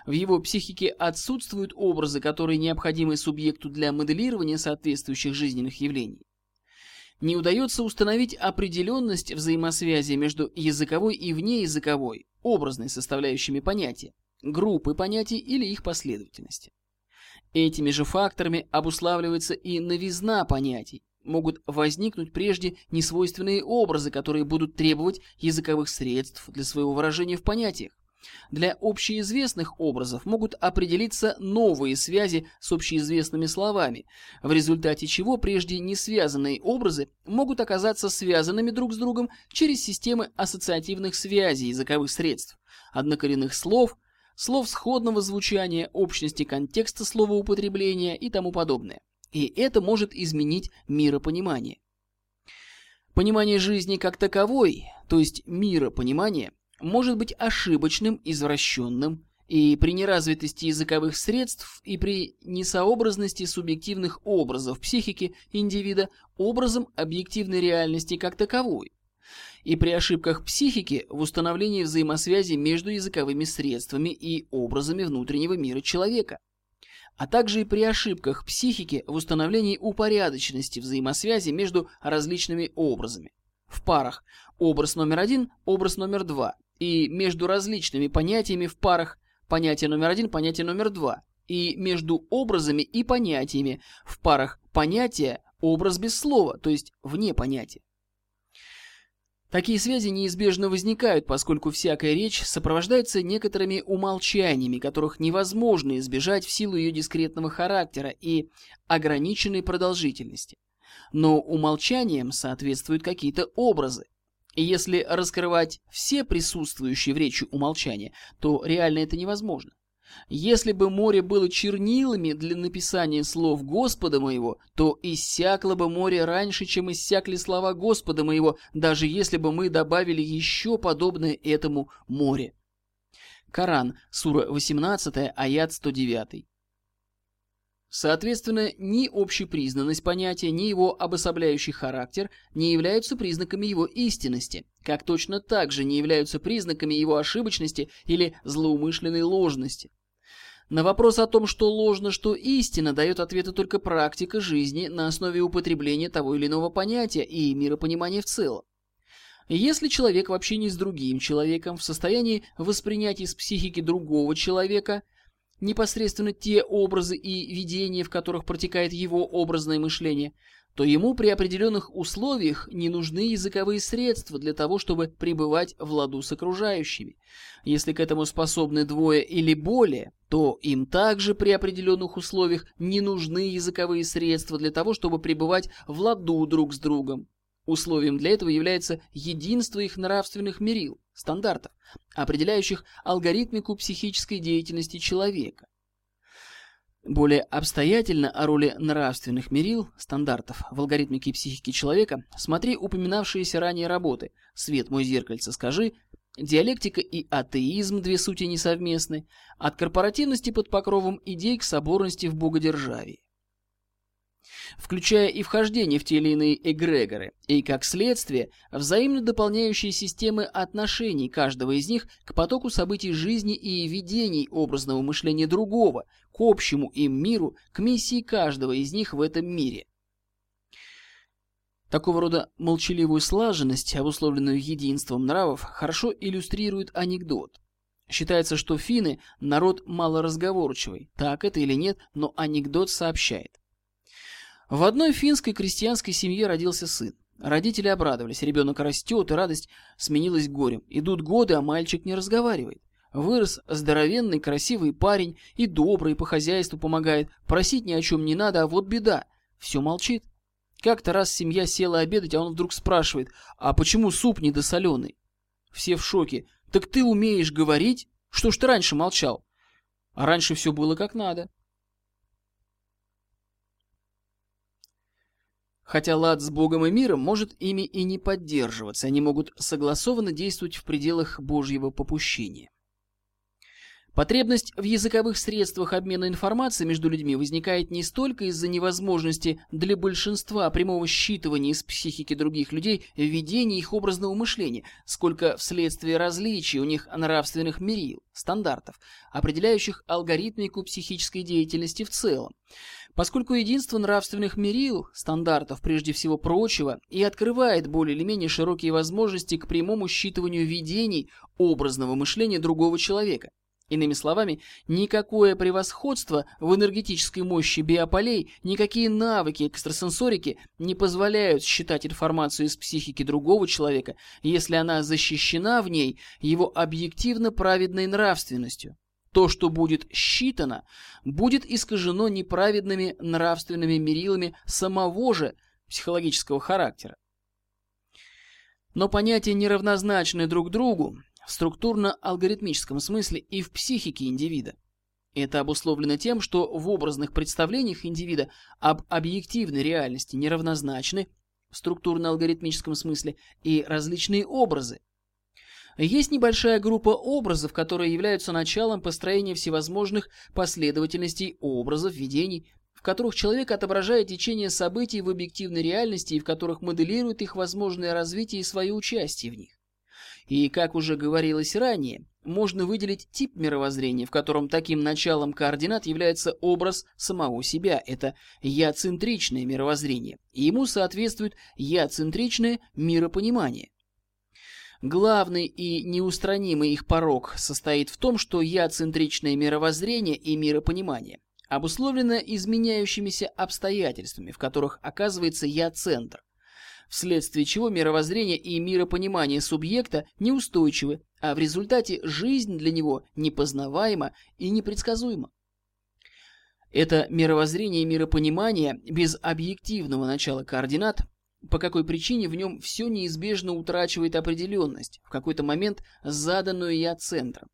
в его психике отсутствуют образы, которые необходимы субъекту для моделирования соответствующих жизненных явлений. Не удается установить определенность взаимосвязи между языковой и внеязыковой, образной составляющими понятия, группы понятий или их последовательности. Этими же факторами обуславливается и новизна понятий, могут возникнуть прежде несвойственные образы, которые будут требовать языковых средств для своего выражения в понятиях. Для общеизвестных образов могут определиться новые связи с общеизвестными словами, в результате чего прежде не связанные образы могут оказаться связанными друг с другом через системы ассоциативных связей языковых средств, однокоренных слов, слов сходного звучания, общности контекста словоупотребления и тому подобное. И это может изменить миропонимание. Понимание жизни как таковой, то есть миропонимание, может быть ошибочным, извращенным, и при неразвитости языковых средств и при несообразности субъективных образов психики индивида образом объективной реальности как таковой, и при ошибках психики в установлении взаимосвязи между языковыми средствами и образами внутреннего мира человека, а также и при ошибках психики в установлении упорядоченности взаимосвязи между различными образами. В парах образ номер один, образ номер два, и между различными понятиями в парах понятие номер один, понятие номер два, и между образами и понятиями в парах понятие, образ без слова, то есть вне понятия. Такие связи неизбежно возникают, поскольку всякая речь сопровождается некоторыми умолчаниями, которых невозможно избежать в силу ее дискретного характера и ограниченной продолжительности. Но умолчаниям соответствуют какие-то образы, и если раскрывать все присутствующие в речи умолчания, то реально это невозможно. Если бы море было чернилами для написания слов Господа моего, то иссякло бы море раньше, чем иссякли слова Господа моего, даже если бы мы добавили еще подобное этому море. Коран, сура 18, аят 109. Соответственно, ни общепризнанность понятия, ни его обособляющий характер не являются признаками его истинности, как точно так же не являются признаками его ошибочности или злоумышленной ложности. На вопрос о том, что ложно, что истина, дает ответы только практика жизни на основе употребления того или иного понятия и миропонимания в целом. Если человек в общении с другим человеком в состоянии воспринять из психики другого человека – непосредственно те образы и видения, в которых протекает его образное мышление, то ему при определенных условиях не нужны языковые средства для того, чтобы пребывать в ладу с окружающими. Если к этому способны двое или более, то им также при определенных условиях не нужны языковые средства для того, чтобы пребывать в ладу друг с другом. Условием для этого является единство их нравственных мерил, стандартов, определяющих алгоритмику психической деятельности человека. Более обстоятельно о роли нравственных мерил, стандартов в алгоритмике психики человека смотри упоминавшиеся ранее работы «Свет мой зеркальце, скажи», «Диалектика и атеизм. Две сути несовместны», «От корпоративности под покровом идей к соборности в богодержавии» включая и вхождение в те или иные эгрегоры, и, как следствие, взаимно дополняющие системы отношений каждого из них к потоку событий жизни и видений образного мышления другого, к общему им миру, к миссии каждого из них в этом мире. Такого рода молчаливую слаженность, обусловленную единством нравов, хорошо иллюстрирует анекдот. Считается, что финны – народ малоразговорчивый. Так это или нет, но анекдот сообщает. В одной финской крестьянской семье родился сын. Родители обрадовались, ребенок растет, и радость сменилась горем. Идут годы, а мальчик не разговаривает. Вырос здоровенный, красивый парень и добрый, по хозяйству помогает. Просить ни о чем не надо, а вот беда. все молчит. Как-то раз семья села обедать, а он вдруг спрашивает, а почему суп недосоленый? Все в шоке. Так ты умеешь говорить? Что ж ты раньше молчал? А раньше все было как надо. Хотя лад с Богом и миром может ими и не поддерживаться, они могут согласованно действовать в пределах Божьего попущения. Потребность в языковых средствах обмена информацией между людьми возникает не столько из-за невозможности для большинства прямого считывания из психики других людей видения их образного мышления, сколько вследствие различий у них нравственных мерил, стандартов, определяющих алгоритмику психической деятельности в целом. Поскольку единство нравственных мерил, стандартов прежде всего прочего, и открывает более или менее широкие возможности к прямому считыванию видений образного мышления другого человека. Иными словами, никакое превосходство в энергетической мощи биополей, никакие навыки экстрасенсорики не позволяют считать информацию из психики другого человека, если она защищена в ней его объективно праведной нравственностью. То, что будет считано, будет искажено неправедными нравственными мерилами самого же психологического характера. Но понятия неравнозначны друг другу, в структурно-алгоритмическом смысле и в психике индивида. Это обусловлено тем, что в образных представлениях индивида об объективной реальности неравнозначны в структурно-алгоритмическом смысле и различные образы. Есть небольшая группа образов, которые являются началом построения всевозможных последовательностей образов, видений, в которых человек отображает течение событий в объективной реальности и в которых моделирует их возможное развитие и свое участие в них. И, как уже говорилось ранее, можно выделить тип мировоззрения, в котором таким началом координат является образ самого себя. Это я-центричное мировоззрение. Ему соответствует я-центричное миропонимание. Главный и неустранимый их порог состоит в том, что я-центричное мировоззрение и миропонимание обусловлено изменяющимися обстоятельствами, в которых оказывается я-центр вследствие чего мировоззрение и миропонимание субъекта неустойчивы, а в результате жизнь для него непознаваема и непредсказуема. Это мировоззрение и миропонимание без объективного начала координат, по какой причине в нем все неизбежно утрачивает определенность, в какой-то момент заданную я центром.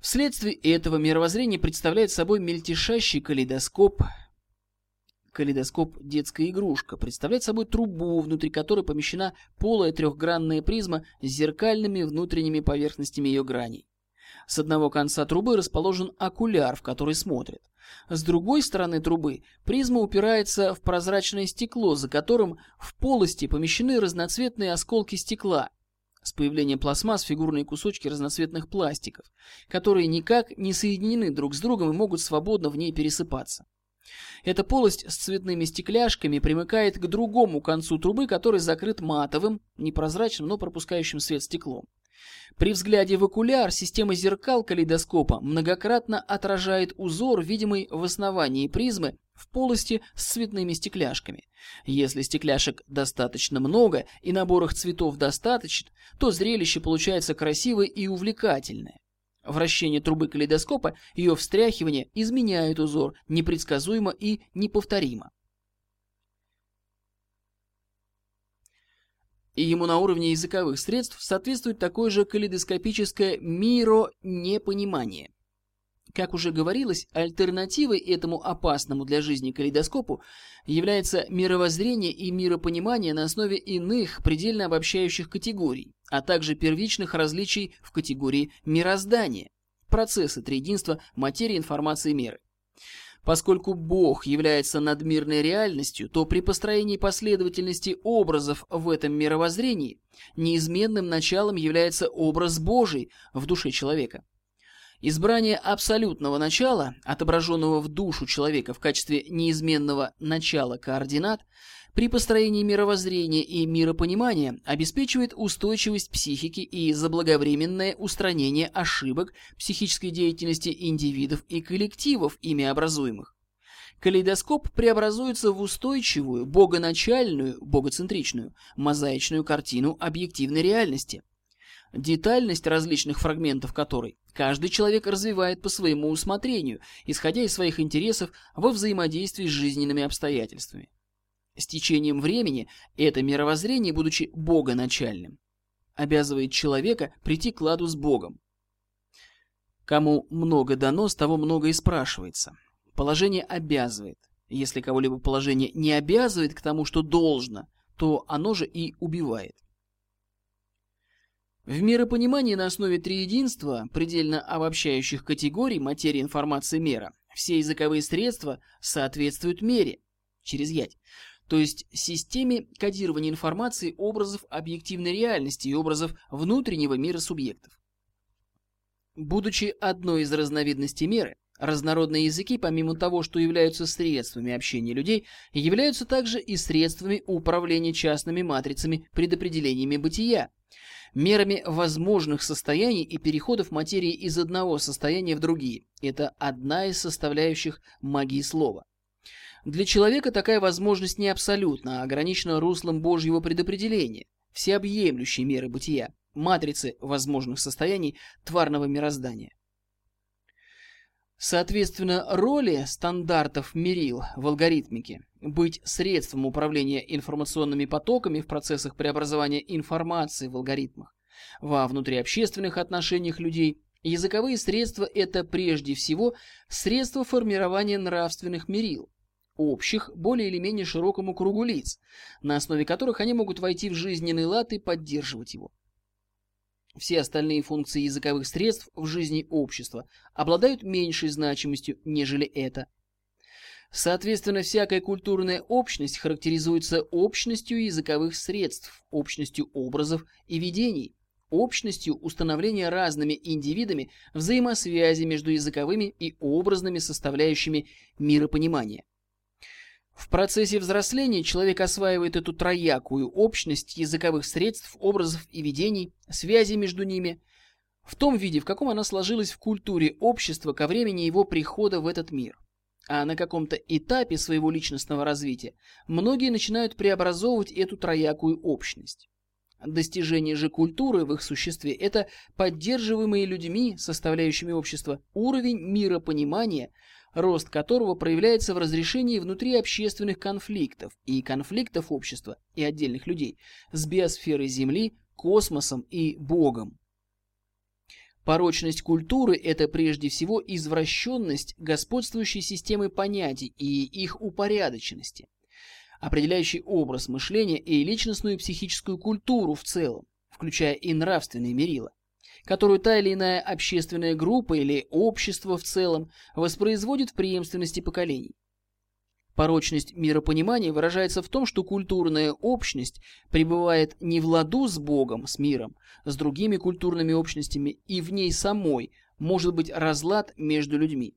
Вследствие этого мировоззрение представляет собой мельтешащий калейдоскоп – Калейдоскоп «Детская игрушка» представляет собой трубу, внутри которой помещена полая трехгранная призма с зеркальными внутренними поверхностями ее граней. С одного конца трубы расположен окуляр, в который смотрит. С другой стороны трубы призма упирается в прозрачное стекло, за которым в полости помещены разноцветные осколки стекла. С появлением пластмасс фигурные кусочки разноцветных пластиков, которые никак не соединены друг с другом и могут свободно в ней пересыпаться. Эта полость с цветными стекляшками примыкает к другому концу трубы, который закрыт матовым, непрозрачным, но пропускающим свет стеклом. При взгляде в окуляр система зеркал калейдоскопа многократно отражает узор, видимый в основании призмы в полости с цветными стекляшками. Если стекляшек достаточно много и набор их цветов достаточно, то зрелище получается красивое и увлекательное. Вращение трубы калейдоскопа, ее встряхивание изменяют узор непредсказуемо и неповторимо. И ему на уровне языковых средств соответствует такое же калейдоскопическое миро-непонимание. Как уже говорилось, альтернативой этому опасному для жизни калейдоскопу является мировоззрение и миропонимание на основе иных предельно обобщающих категорий, а также первичных различий в категории мироздания, процессы триединства материи, информации, меры. Поскольку Бог является надмирной реальностью, то при построении последовательности образов в этом мировоззрении неизменным началом является образ Божий в душе человека. Избрание абсолютного начала, отображенного в душу человека в качестве неизменного начала координат, при построении мировоззрения и миропонимания обеспечивает устойчивость психики и заблаговременное устранение ошибок психической деятельности индивидов и коллективов, ими образуемых. Калейдоскоп преобразуется в устойчивую, богоначальную, богоцентричную, мозаичную картину объективной реальности – детальность различных фрагментов которой каждый человек развивает по своему усмотрению, исходя из своих интересов во взаимодействии с жизненными обстоятельствами. С течением времени это мировоззрение, будучи богоначальным, обязывает человека прийти к ладу с Богом. Кому много дано, с того много и спрашивается. Положение обязывает. Если кого-либо положение не обязывает к тому, что должно, то оно же и убивает. В миропонимании на основе триединства, предельно обобщающих категорий материи информации мера, все языковые средства соответствуют мере, через ять, то есть системе кодирования информации образов объективной реальности и образов внутреннего мира субъектов. Будучи одной из разновидностей меры, разнородные языки, помимо того, что являются средствами общения людей, являются также и средствами управления частными матрицами предопределениями бытия, мерами возможных состояний и переходов материи из одного состояния в другие. Это одна из составляющих магии слова. Для человека такая возможность не абсолютна, а ограничена руслом Божьего предопределения, всеобъемлющей меры бытия матрицы возможных состояний тварного мироздания. Соответственно, роли стандартов мерил в алгоритмике. Быть средством управления информационными потоками в процессах преобразования информации в алгоритмах, во внутриобщественных отношениях людей, языковые средства – это прежде всего средства формирования нравственных мерил, общих, более или менее широкому кругу лиц, на основе которых они могут войти в жизненный лад и поддерживать его. Все остальные функции языковых средств в жизни общества обладают меньшей значимостью, нежели это. Соответственно, всякая культурная общность характеризуется общностью языковых средств, общностью образов и видений, общностью установления разными индивидами взаимосвязи между языковыми и образными составляющими миропонимания. В процессе взросления человек осваивает эту троякую общность языковых средств, образов и видений, связи между ними, в том виде, в каком она сложилась в культуре общества ко времени его прихода в этот мир. А на каком-то этапе своего личностного развития многие начинают преобразовывать эту троякую общность. Достижение же культуры в их существе – это поддерживаемые людьми, составляющими общество, уровень миропонимания – рост которого проявляется в разрешении внутриобщественных конфликтов и конфликтов общества и отдельных людей с биосферой Земли, космосом и Богом. Порочность культуры – это прежде всего извращенность господствующей системы понятий и их упорядоченности, определяющий образ мышления и личностную психическую культуру в целом, включая и нравственные мерила которую та или иная общественная группа или общество в целом воспроизводит в преемственности поколений. Порочность миропонимания выражается в том, что культурная общность пребывает не в ладу с Богом, с миром, с другими культурными общностями, и в ней самой может быть разлад между людьми.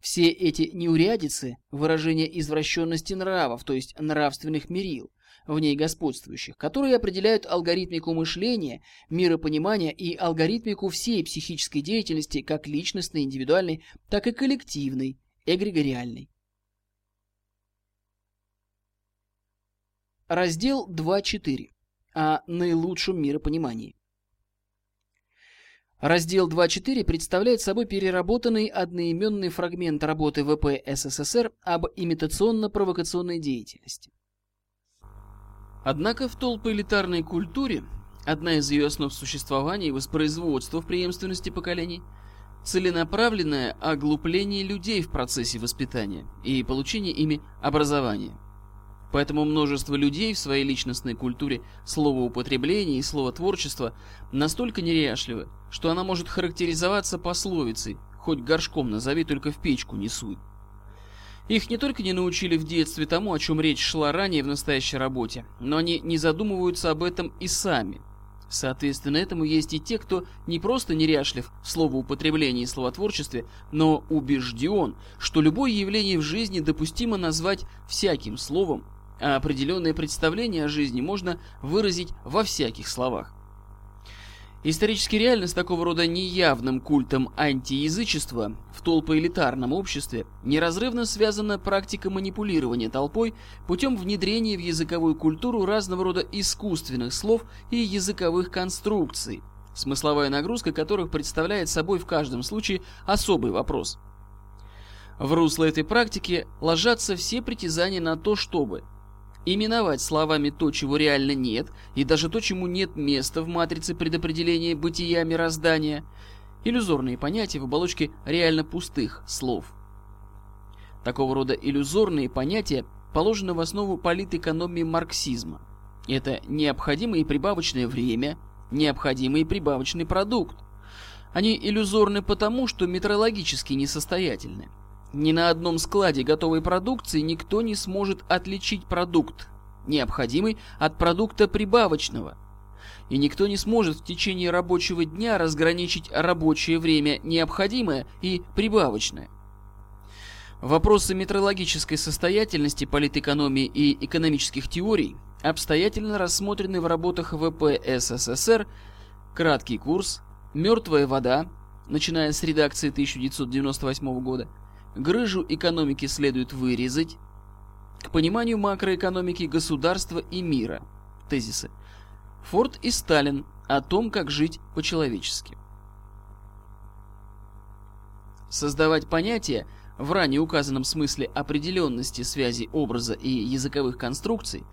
Все эти неурядицы – выражение извращенности нравов, то есть нравственных мерил, в ней господствующих, которые определяют алгоритмику мышления, миропонимания и алгоритмику всей психической деятельности как личностной, индивидуальной, так и коллективной, эгрегориальной. Раздел 2.4. О наилучшем миропонимании. Раздел 2.4 представляет собой переработанный одноименный фрагмент работы ВП СССР об имитационно-провокационной деятельности. Однако в толпоэлитарной культуре одна из ее основ существования и воспроизводства в преемственности поколений – целенаправленное оглупление людей в процессе воспитания и получения ими образования. Поэтому множество людей в своей личностной культуре словоупотребления и словотворчества настолько неряшливы, что она может характеризоваться пословицей «хоть горшком назови, только в печку не суй». Их не только не научили в детстве тому, о чем речь шла ранее в настоящей работе, но они не задумываются об этом и сами. Соответственно, этому есть и те, кто не просто неряшлив в словоупотреблении и словотворчестве, но убежден, что любое явление в жизни допустимо назвать всяким словом, а определенное представление о жизни можно выразить во всяких словах. Исторически реально с такого рода неявным культом антиязычества в толпоэлитарном обществе неразрывно связана практика манипулирования толпой путем внедрения в языковую культуру разного рода искусственных слов и языковых конструкций, смысловая нагрузка которых представляет собой в каждом случае особый вопрос. В русло этой практики ложатся все притязания на то, чтобы – Именовать словами то, чего реально нет, и даже то, чему нет места в матрице предопределения бытия мироздания, иллюзорные понятия в оболочке реально пустых слов. Такого рода иллюзорные понятия положены в основу политэкономии марксизма. Это необходимое прибавочное время, необходимый прибавочный продукт. Они иллюзорны потому, что метрологически несостоятельны. Ни на одном складе готовой продукции никто не сможет отличить продукт, необходимый от продукта прибавочного. И никто не сможет в течение рабочего дня разграничить рабочее время необходимое и прибавочное. Вопросы метрологической состоятельности политэкономии и экономических теорий обстоятельно рассмотрены в работах ВП СССР «Краткий курс», «Мертвая вода», начиная с редакции 1998 года, Грыжу экономики следует вырезать. К пониманию макроэкономики государства и мира. Тезисы. Форд и Сталин о том, как жить по-человечески. Создавать понятия в ранее указанном смысле определенности связи образа и языковых конструкций,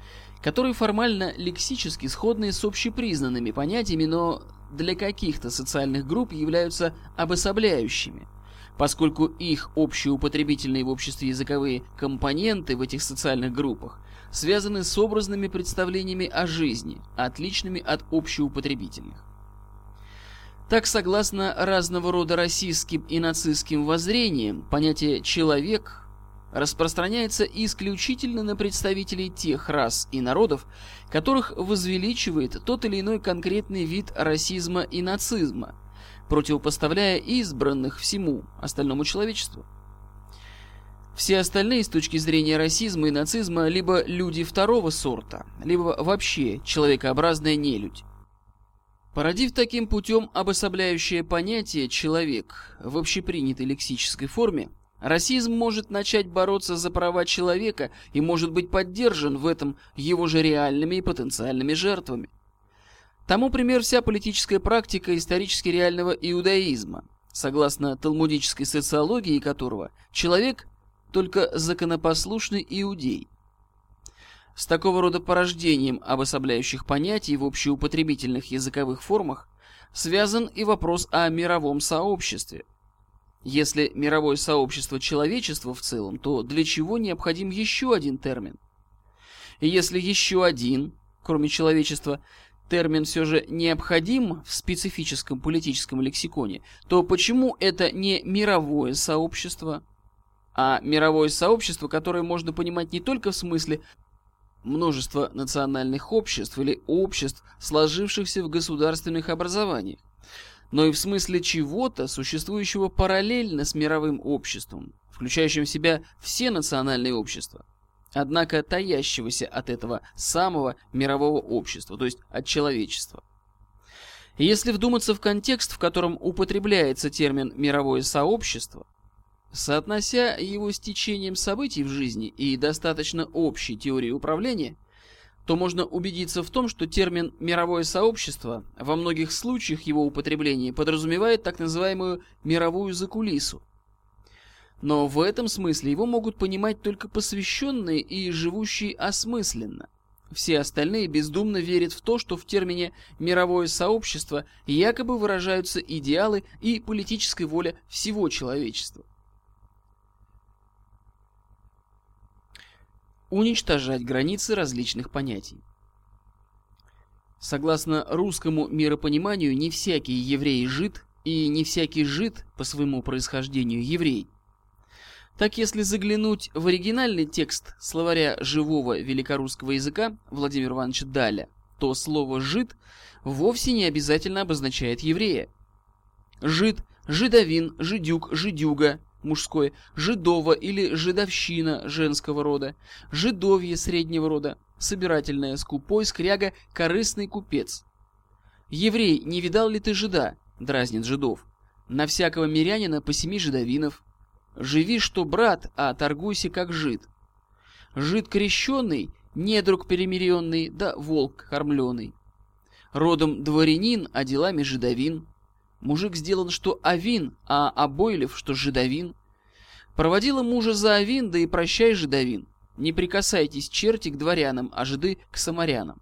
которые формально лексически сходны с общепризнанными понятиями, но для каких-то социальных групп являются обособляющими – поскольку их общеупотребительные в обществе языковые компоненты в этих социальных группах связаны с образными представлениями о жизни, отличными от общеупотребительных. Так, согласно разного рода российским и нацистским воззрениям, понятие «человек» распространяется исключительно на представителей тех рас и народов, которых возвеличивает тот или иной конкретный вид расизма и нацизма – противопоставляя избранных всему остальному человечеству. Все остальные с точки зрения расизма и нацизма либо люди второго сорта, либо вообще человекообразная нелюдь. Породив таким путем обособляющее понятие «человек» в общепринятой лексической форме, расизм может начать бороться за права человека и может быть поддержан в этом его же реальными и потенциальными жертвами. Тому пример вся политическая практика исторически реального иудаизма, согласно талмудической социологии которого человек только законопослушный иудей. С такого рода порождением обособляющих понятий в общеупотребительных языковых формах связан и вопрос о мировом сообществе. Если мировое сообщество человечества в целом, то для чего необходим еще один термин? Если еще один, кроме человечества, термин все же необходим в специфическом политическом лексиконе, то почему это не мировое сообщество, а мировое сообщество, которое можно понимать не только в смысле множества национальных обществ или обществ, сложившихся в государственных образованиях, но и в смысле чего-то, существующего параллельно с мировым обществом, включающим в себя все национальные общества однако таящегося от этого самого мирового общества, то есть от человечества. если вдуматься в контекст, в котором употребляется термин «мировое сообщество», соотнося его с течением событий в жизни и достаточно общей теорией управления, то можно убедиться в том, что термин «мировое сообщество» во многих случаях его употребления подразумевает так называемую «мировую закулису», но в этом смысле его могут понимать только посвященные и живущие осмысленно. Все остальные бездумно верят в то, что в термине «мировое сообщество» якобы выражаются идеалы и политическая воля всего человечества. Уничтожать границы различных понятий. Согласно русскому миропониманию, не всякий еврей жид, и не всякий жид по своему происхождению еврей. Так если заглянуть в оригинальный текст словаря живого великорусского языка Владимира Ивановича Даля, то слово «жид» вовсе не обязательно обозначает еврея. Жид, жидовин, жидюк, жидюга мужское, жидова или жидовщина женского рода, жидовье среднего рода, собирательная, скупой, скряга, корыстный купец. Еврей, не видал ли ты жида? Дразнит жидов. На всякого мирянина по семи жидовинов. Живи, что брат, а торгуйся, как жид. Жид крещенный, недруг перемиренный, да волк кормленый. Родом дворянин, а делами жидовин. Мужик сделан, что авин, а обойлев, что жидовин. Проводила мужа за авин, да и прощай, жидовин. Не прикасайтесь, черти, к дворянам, а жиды к самарянам.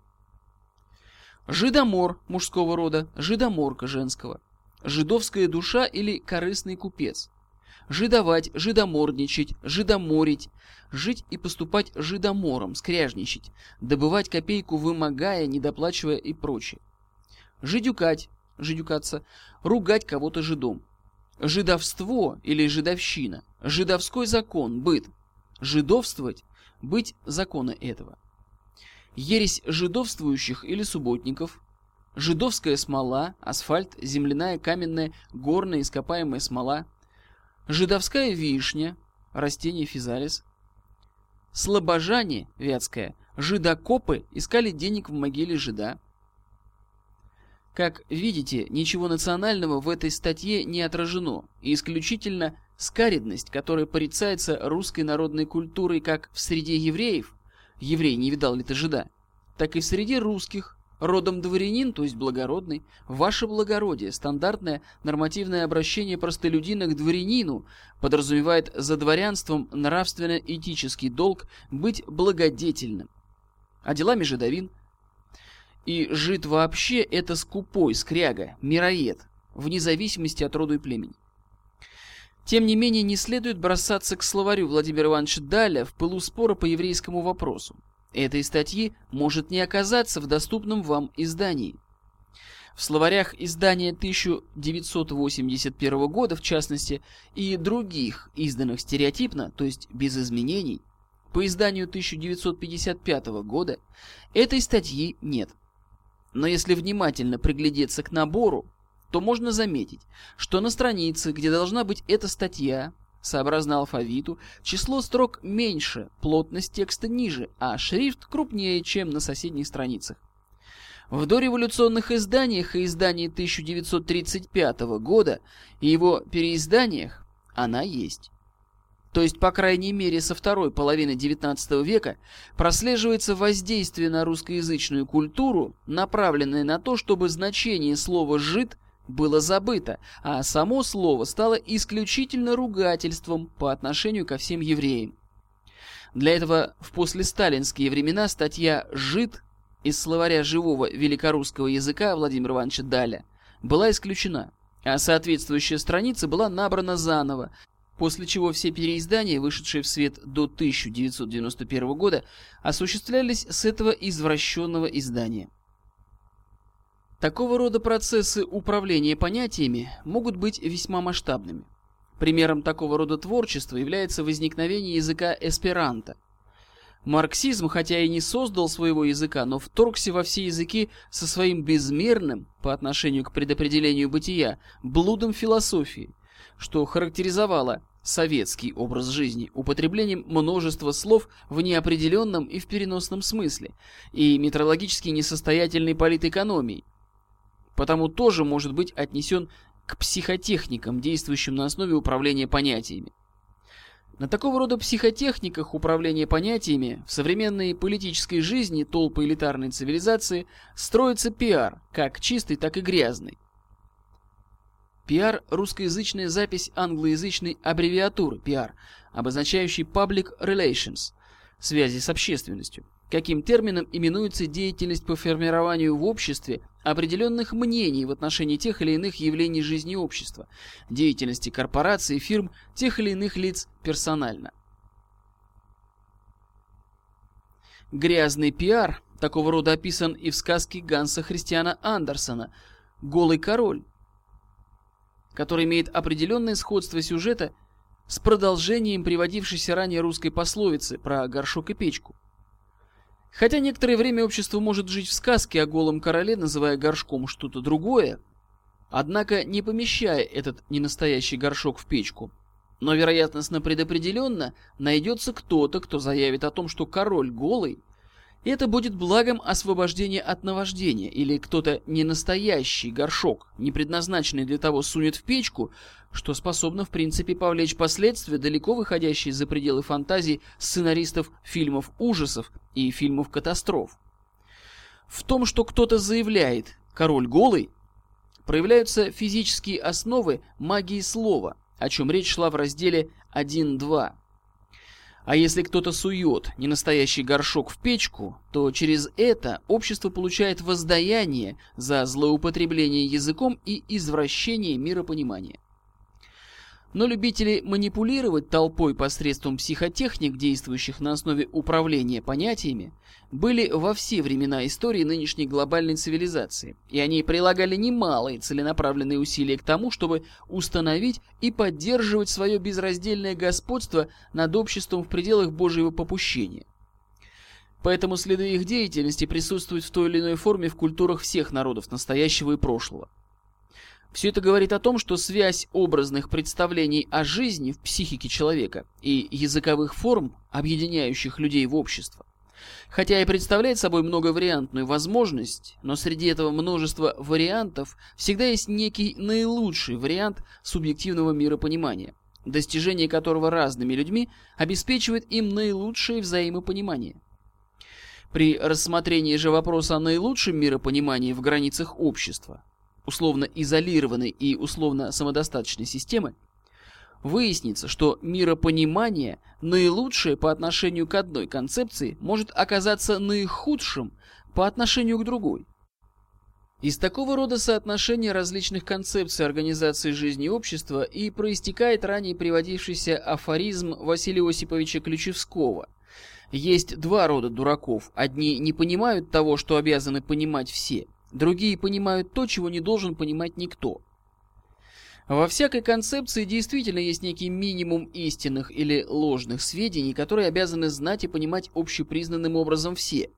Жидомор мужского рода, жидоморка женского. Жидовская душа или корыстный купец. Жидовать, жидоморничать, жидоморить, жить и поступать жидомором, скряжничать, добывать копейку, вымогая, недоплачивая и прочее. Жидюкать, жидюкаться, ругать кого-то жидом. Жидовство или жидовщина, жидовской закон, быт. Жидовствовать, быть закона этого. Ересь жидовствующих или субботников, жидовская смола, асфальт, земляная, каменная, горная, ископаемая смола, жидовская вишня, растение физалис, слабожане, вятское, жидокопы искали денег в могиле жида. Как видите, ничего национального в этой статье не отражено, и исключительно скаридность, которая порицается русской народной культурой как в среде евреев, еврей не видал ли ты жида, так и в среде русских, родом дворянин, то есть благородный, ваше благородие, стандартное нормативное обращение простолюдина к дворянину, подразумевает за дворянством нравственно-этический долг быть благодетельным. А делами жидовин – и жид вообще это скупой, скряга, мироед, вне зависимости от рода и племени. Тем не менее, не следует бросаться к словарю Владимира Ивановича Даля в пылу спора по еврейскому вопросу. Этой статьи может не оказаться в доступном вам издании. В словарях издания 1981 года, в частности, и других, изданных стереотипно, то есть без изменений, по изданию 1955 года, этой статьи нет. Но если внимательно приглядеться к набору, то можно заметить, что на странице, где должна быть эта статья, сообразно алфавиту, число строк меньше, плотность текста ниже, а шрифт крупнее, чем на соседних страницах. В дореволюционных изданиях и издании 1935 года и его переизданиях она есть то есть, по крайней мере, со второй половины XIX века, прослеживается воздействие на русскоязычную культуру, направленное на то, чтобы значение слова «жид» было забыто, а само слово стало исключительно ругательством по отношению ко всем евреям. Для этого в послесталинские времена статья «жид» из словаря живого великорусского языка Владимира Ивановича Даля была исключена, а соответствующая страница была набрана заново, после чего все переиздания, вышедшие в свет до 1991 года, осуществлялись с этого извращенного издания. Такого рода процессы управления понятиями могут быть весьма масштабными. Примером такого рода творчества является возникновение языка эсперанто. Марксизм, хотя и не создал своего языка, но вторгся во все языки со своим безмерным, по отношению к предопределению бытия, блудом философии – что характеризовало советский образ жизни употреблением множества слов в неопределенном и в переносном смысле и метрологически несостоятельной политэкономией. Потому тоже может быть отнесен к психотехникам, действующим на основе управления понятиями. На такого рода психотехниках управления понятиями в современной политической жизни толпы элитарной цивилизации строится пиар, как чистый, так и грязный. PR – русскоязычная запись англоязычной аббревиатуры PR, обозначающей Public Relations – связи с общественностью. Каким термином именуется деятельность по формированию в обществе определенных мнений в отношении тех или иных явлений жизни общества, деятельности корпораций фирм тех или иных лиц персонально. Грязный пиар такого рода описан и в сказке Ганса Христиана Андерсона «Голый король», который имеет определенное сходство сюжета с продолжением приводившейся ранее русской пословицы про горшок и печку. Хотя некоторое время общество может жить в сказке о голом короле, называя горшком что-то другое, однако не помещая этот ненастоящий горшок в печку. Но вероятностно предопределенно найдется кто-то, кто заявит о том, что король голый Это будет благом освобождения от наваждения, или кто-то ненастоящий горшок, не предназначенный для того, сунет в печку, что способно в принципе повлечь последствия, далеко выходящие за пределы фантазий сценаристов фильмов ужасов и фильмов катастроф. В том, что кто-то заявляет «король голый», проявляются физические основы магии слова, о чем речь шла в разделе 1.2. А если кто-то сует ненастоящий горшок в печку, то через это общество получает воздаяние за злоупотребление языком и извращение миропонимания. Но любители манипулировать толпой посредством психотехник, действующих на основе управления понятиями, были во все времена истории нынешней глобальной цивилизации, и они прилагали немалые целенаправленные усилия к тому, чтобы установить и поддерживать свое безраздельное господство над обществом в пределах Божьего попущения. Поэтому следы их деятельности присутствуют в той или иной форме в культурах всех народов настоящего и прошлого. Все это говорит о том, что связь образных представлений о жизни в психике человека и языковых форм, объединяющих людей в общество, хотя и представляет собой многовариантную возможность, но среди этого множества вариантов всегда есть некий наилучший вариант субъективного миропонимания, достижение которого разными людьми обеспечивает им наилучшее взаимопонимание. При рассмотрении же вопроса о наилучшем миропонимании в границах общества, условно изолированной и условно самодостаточной системы, выяснится, что миропонимание, наилучшее по отношению к одной концепции, может оказаться наихудшим по отношению к другой. Из такого рода соотношения различных концепций организации жизни общества и проистекает ранее приводившийся афоризм Василия Осиповича Ключевского. Есть два рода дураков. Одни не понимают того, что обязаны понимать все, Другие понимают то, чего не должен понимать никто. Во всякой концепции действительно есть некий минимум истинных или ложных сведений, которые обязаны знать и понимать общепризнанным образом все.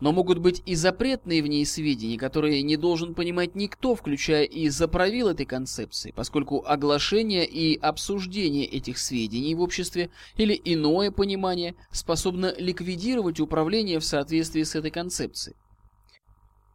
Но могут быть и запретные в ней сведения, которые не должен понимать никто, включая и заправил этой концепции, поскольку оглашение и обсуждение этих сведений в обществе или иное понимание способно ликвидировать управление в соответствии с этой концепцией.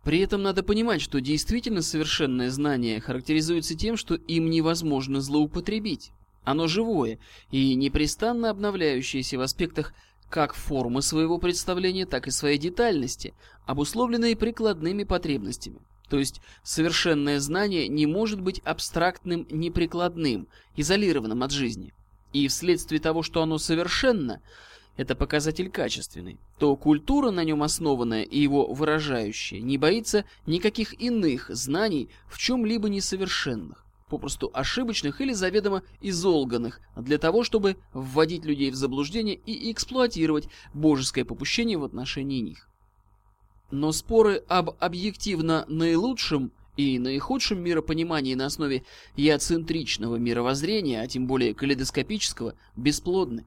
При этом надо понимать, что действительно совершенное знание характеризуется тем, что им невозможно злоупотребить. Оно живое и непрестанно обновляющееся в аспектах как формы своего представления, так и своей детальности, обусловленные прикладными потребностями. То есть совершенное знание не может быть абстрактным, неприкладным, изолированным от жизни. И вследствие того, что оно совершенно – это показатель качественный, то культура, на нем основанная и его выражающая, не боится никаких иных знаний в чем-либо несовершенных, попросту ошибочных или заведомо изолганных, для того, чтобы вводить людей в заблуждение и эксплуатировать божеское попущение в отношении них. Но споры об объективно наилучшем и наихудшем миропонимании на основе яцентричного мировоззрения, а тем более калейдоскопического, бесплодны.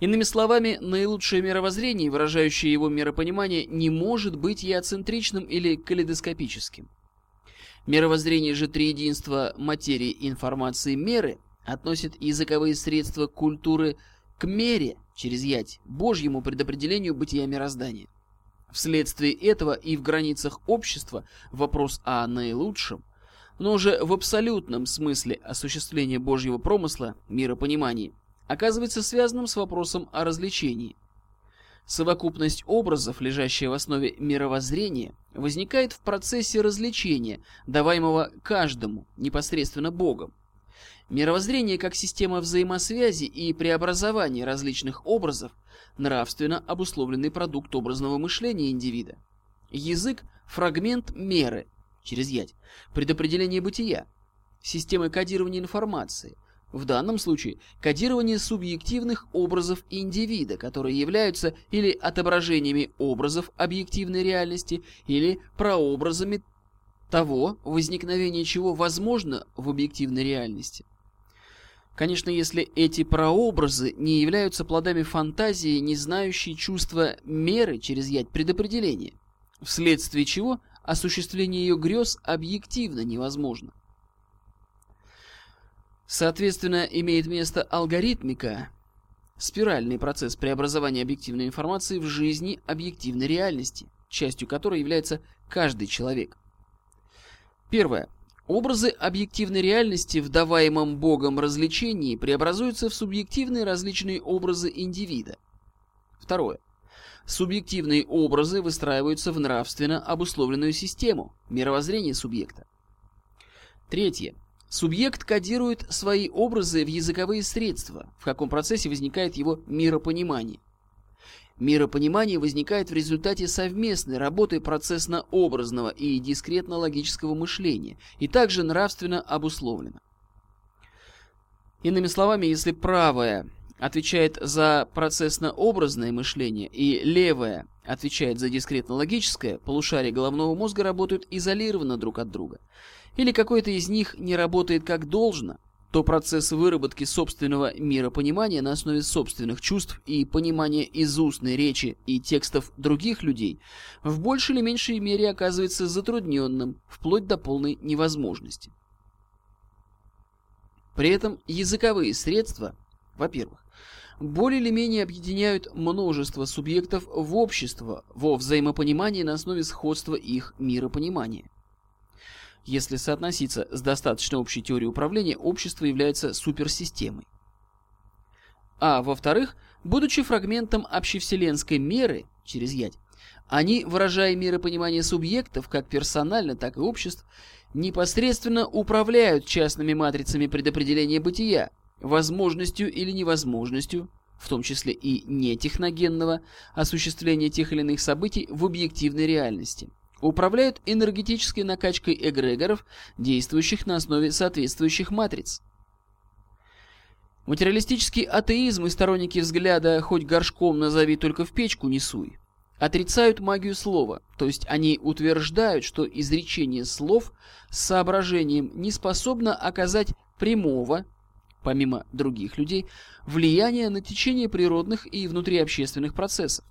Иными словами, наилучшее мировоззрение, выражающее его миропонимание, не может быть яцентричным или калейдоскопическим. Мировоззрение же триединства материи, информации, меры относит языковые средства культуры к мере через ять, божьему предопределению бытия мироздания. Вследствие этого и в границах общества вопрос о наилучшем, но уже в абсолютном смысле осуществления Божьего промысла, миропонимания, оказывается связанным с вопросом о развлечении. Совокупность образов, лежащая в основе мировоззрения, возникает в процессе развлечения, даваемого каждому, непосредственно Богом. Мировоззрение как система взаимосвязи и преобразования различных образов – нравственно обусловленный продукт образного мышления индивида. Язык – фрагмент меры, через ять, предопределение бытия, системы кодирования информации – в данном случае кодирование субъективных образов индивида, которые являются или отображениями образов объективной реальности, или прообразами того, возникновение чего возможно в объективной реальности. Конечно, если эти прообразы не являются плодами фантазии, не знающей чувства меры через ять предопределения, вследствие чего осуществление ее грез объективно невозможно. Соответственно, имеет место алгоритмика, спиральный процесс преобразования объективной информации в жизни объективной реальности, частью которой является каждый человек. Первое. Образы объективной реальности в даваемом Богом развлечении преобразуются в субъективные различные образы индивида. Второе. Субъективные образы выстраиваются в нравственно обусловленную систему, мировоззрение субъекта. Третье. Субъект кодирует свои образы в языковые средства, в каком процессе возникает его миропонимание. Миропонимание возникает в результате совместной работы процессно-образного и дискретно-логического мышления и также нравственно обусловлено. Иными словами, если правое отвечает за процессно-образное мышление и левое отвечает за дискретно-логическое, полушария головного мозга работают изолированно друг от друга – или какой-то из них не работает как должно, то процесс выработки собственного миропонимания на основе собственных чувств и понимания из устной речи и текстов других людей в большей или меньшей мере оказывается затрудненным, вплоть до полной невозможности. При этом языковые средства, во-первых, более или менее объединяют множество субъектов в общество во взаимопонимании на основе сходства их миропонимания. Если соотноситься с достаточно общей теорией управления, общество является суперсистемой. А во-вторых, будучи фрагментом общевселенской меры через ять, они, выражая миропонимание субъектов, как персонально, так и обществ, непосредственно управляют частными матрицами предопределения бытия, возможностью или невозможностью, в том числе и нетехногенного, осуществления тех или иных событий в объективной реальности управляют энергетической накачкой эгрегоров, действующих на основе соответствующих матриц. Материалистический атеизм и сторонники взгляда «хоть горшком назови, только в печку не суй» отрицают магию слова, то есть они утверждают, что изречение слов с соображением не способно оказать прямого, помимо других людей, влияния на течение природных и внутриобщественных процессов.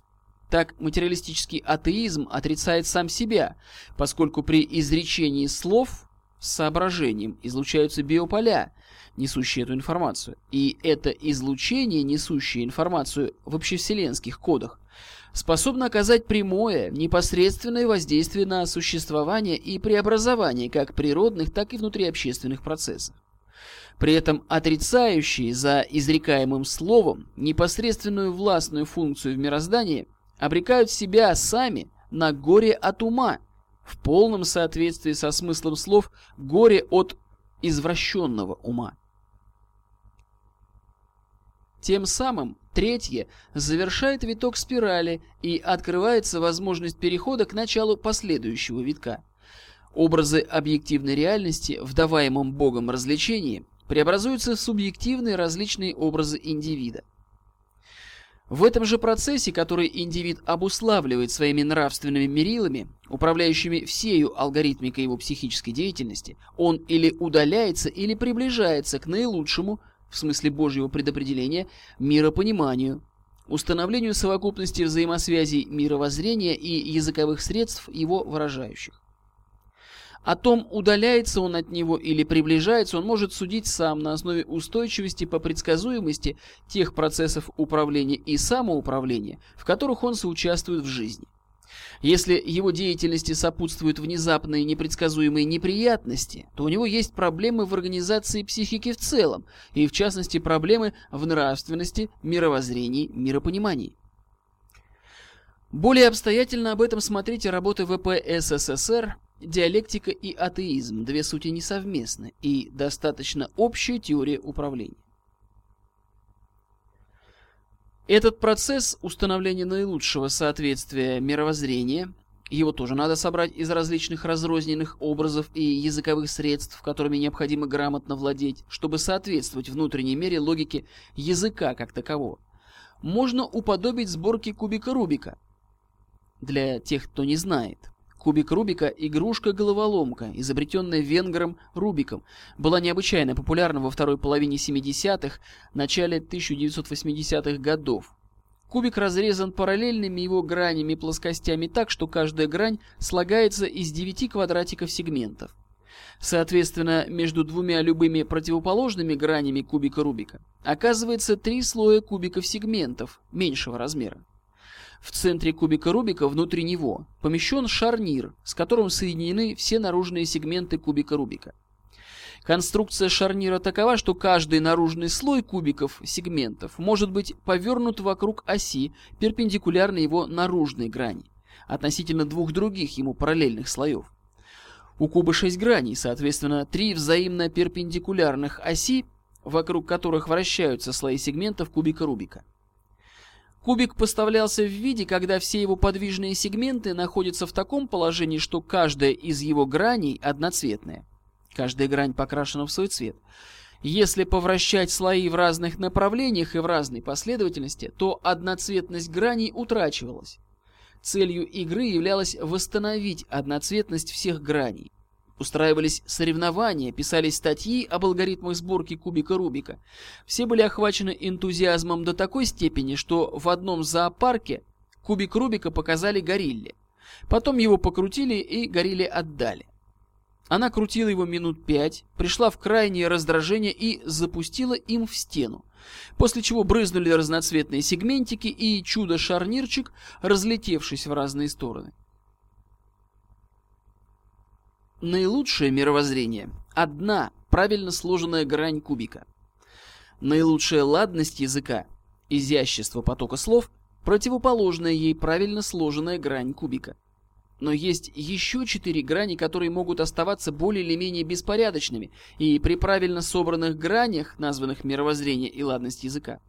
Так материалистический атеизм отрицает сам себя, поскольку при изречении слов соображением излучаются биополя, несущие эту информацию. И это излучение, несущее информацию в общевселенских кодах, способно оказать прямое, непосредственное воздействие на существование и преобразование как природных, так и внутриобщественных процессов. При этом отрицающие за изрекаемым словом непосредственную властную функцию в мироздании – обрекают себя сами на горе от ума, в полном соответствии со смыслом слов «горе от извращенного ума». Тем самым третье завершает виток спирали и открывается возможность перехода к началу последующего витка. Образы объективной реальности в даваемом Богом развлечении преобразуются в субъективные различные образы индивида. В этом же процессе, который индивид обуславливает своими нравственными мерилами, управляющими всею алгоритмикой его психической деятельности, он или удаляется, или приближается к наилучшему, в смысле Божьего предопределения, миропониманию, установлению совокупности взаимосвязей мировоззрения и языковых средств его выражающих. О том, удаляется он от него или приближается, он может судить сам на основе устойчивости по предсказуемости тех процессов управления и самоуправления, в которых он соучаствует в жизни. Если его деятельности сопутствуют внезапные непредсказуемые неприятности, то у него есть проблемы в организации психики в целом, и в частности проблемы в нравственности, мировоззрении, миропонимании. Более обстоятельно об этом смотрите работы ВП СССР Диалектика и атеизм – две сути несовместны и достаточно общая теория управления. Этот процесс установления наилучшего соответствия мировоззрения, его тоже надо собрать из различных разрозненных образов и языковых средств, которыми необходимо грамотно владеть, чтобы соответствовать внутренней мере логике языка как такового. Можно уподобить сборке кубика Рубика. Для тех, кто не знает – Кубик Рубика – игрушка-головоломка, изобретенная венгром Рубиком, была необычайно популярна во второй половине 70-х, начале 1980-х годов. Кубик разрезан параллельными его гранями плоскостями так, что каждая грань слагается из 9 квадратиков сегментов. Соответственно, между двумя любыми противоположными гранями кубика Рубика оказывается три слоя кубиков-сегментов меньшего размера. В центре кубика Рубика внутри него помещен шарнир, с которым соединены все наружные сегменты кубика Рубика. Конструкция шарнира такова, что каждый наружный слой кубиков сегментов может быть повернут вокруг оси, перпендикулярно его наружной грани, относительно двух других ему параллельных слоев. У куба 6 граней, соответственно, три взаимно перпендикулярных оси, вокруг которых вращаются слои сегментов кубика Рубика. Кубик поставлялся в виде, когда все его подвижные сегменты находятся в таком положении, что каждая из его граней одноцветная. Каждая грань покрашена в свой цвет. Если повращать слои в разных направлениях и в разной последовательности, то одноцветность граней утрачивалась. Целью игры являлось восстановить одноцветность всех граней. Устраивались соревнования, писались статьи об алгоритмах сборки кубика Рубика. Все были охвачены энтузиазмом до такой степени, что в одном зоопарке кубик Рубика показали горилле. Потом его покрутили и горилле отдали. Она крутила его минут пять, пришла в крайнее раздражение и запустила им в стену после чего брызнули разноцветные сегментики и чудо-шарнирчик, разлетевшись в разные стороны. Наилучшее мировоззрение – одна правильно сложенная грань кубика. Наилучшая ладность языка – изящество потока слов – противоположная ей правильно сложенная грань кубика – но есть еще четыре грани, которые могут оставаться более или менее беспорядочными и при правильно собранных гранях, названных мировоззрение и ладность языка.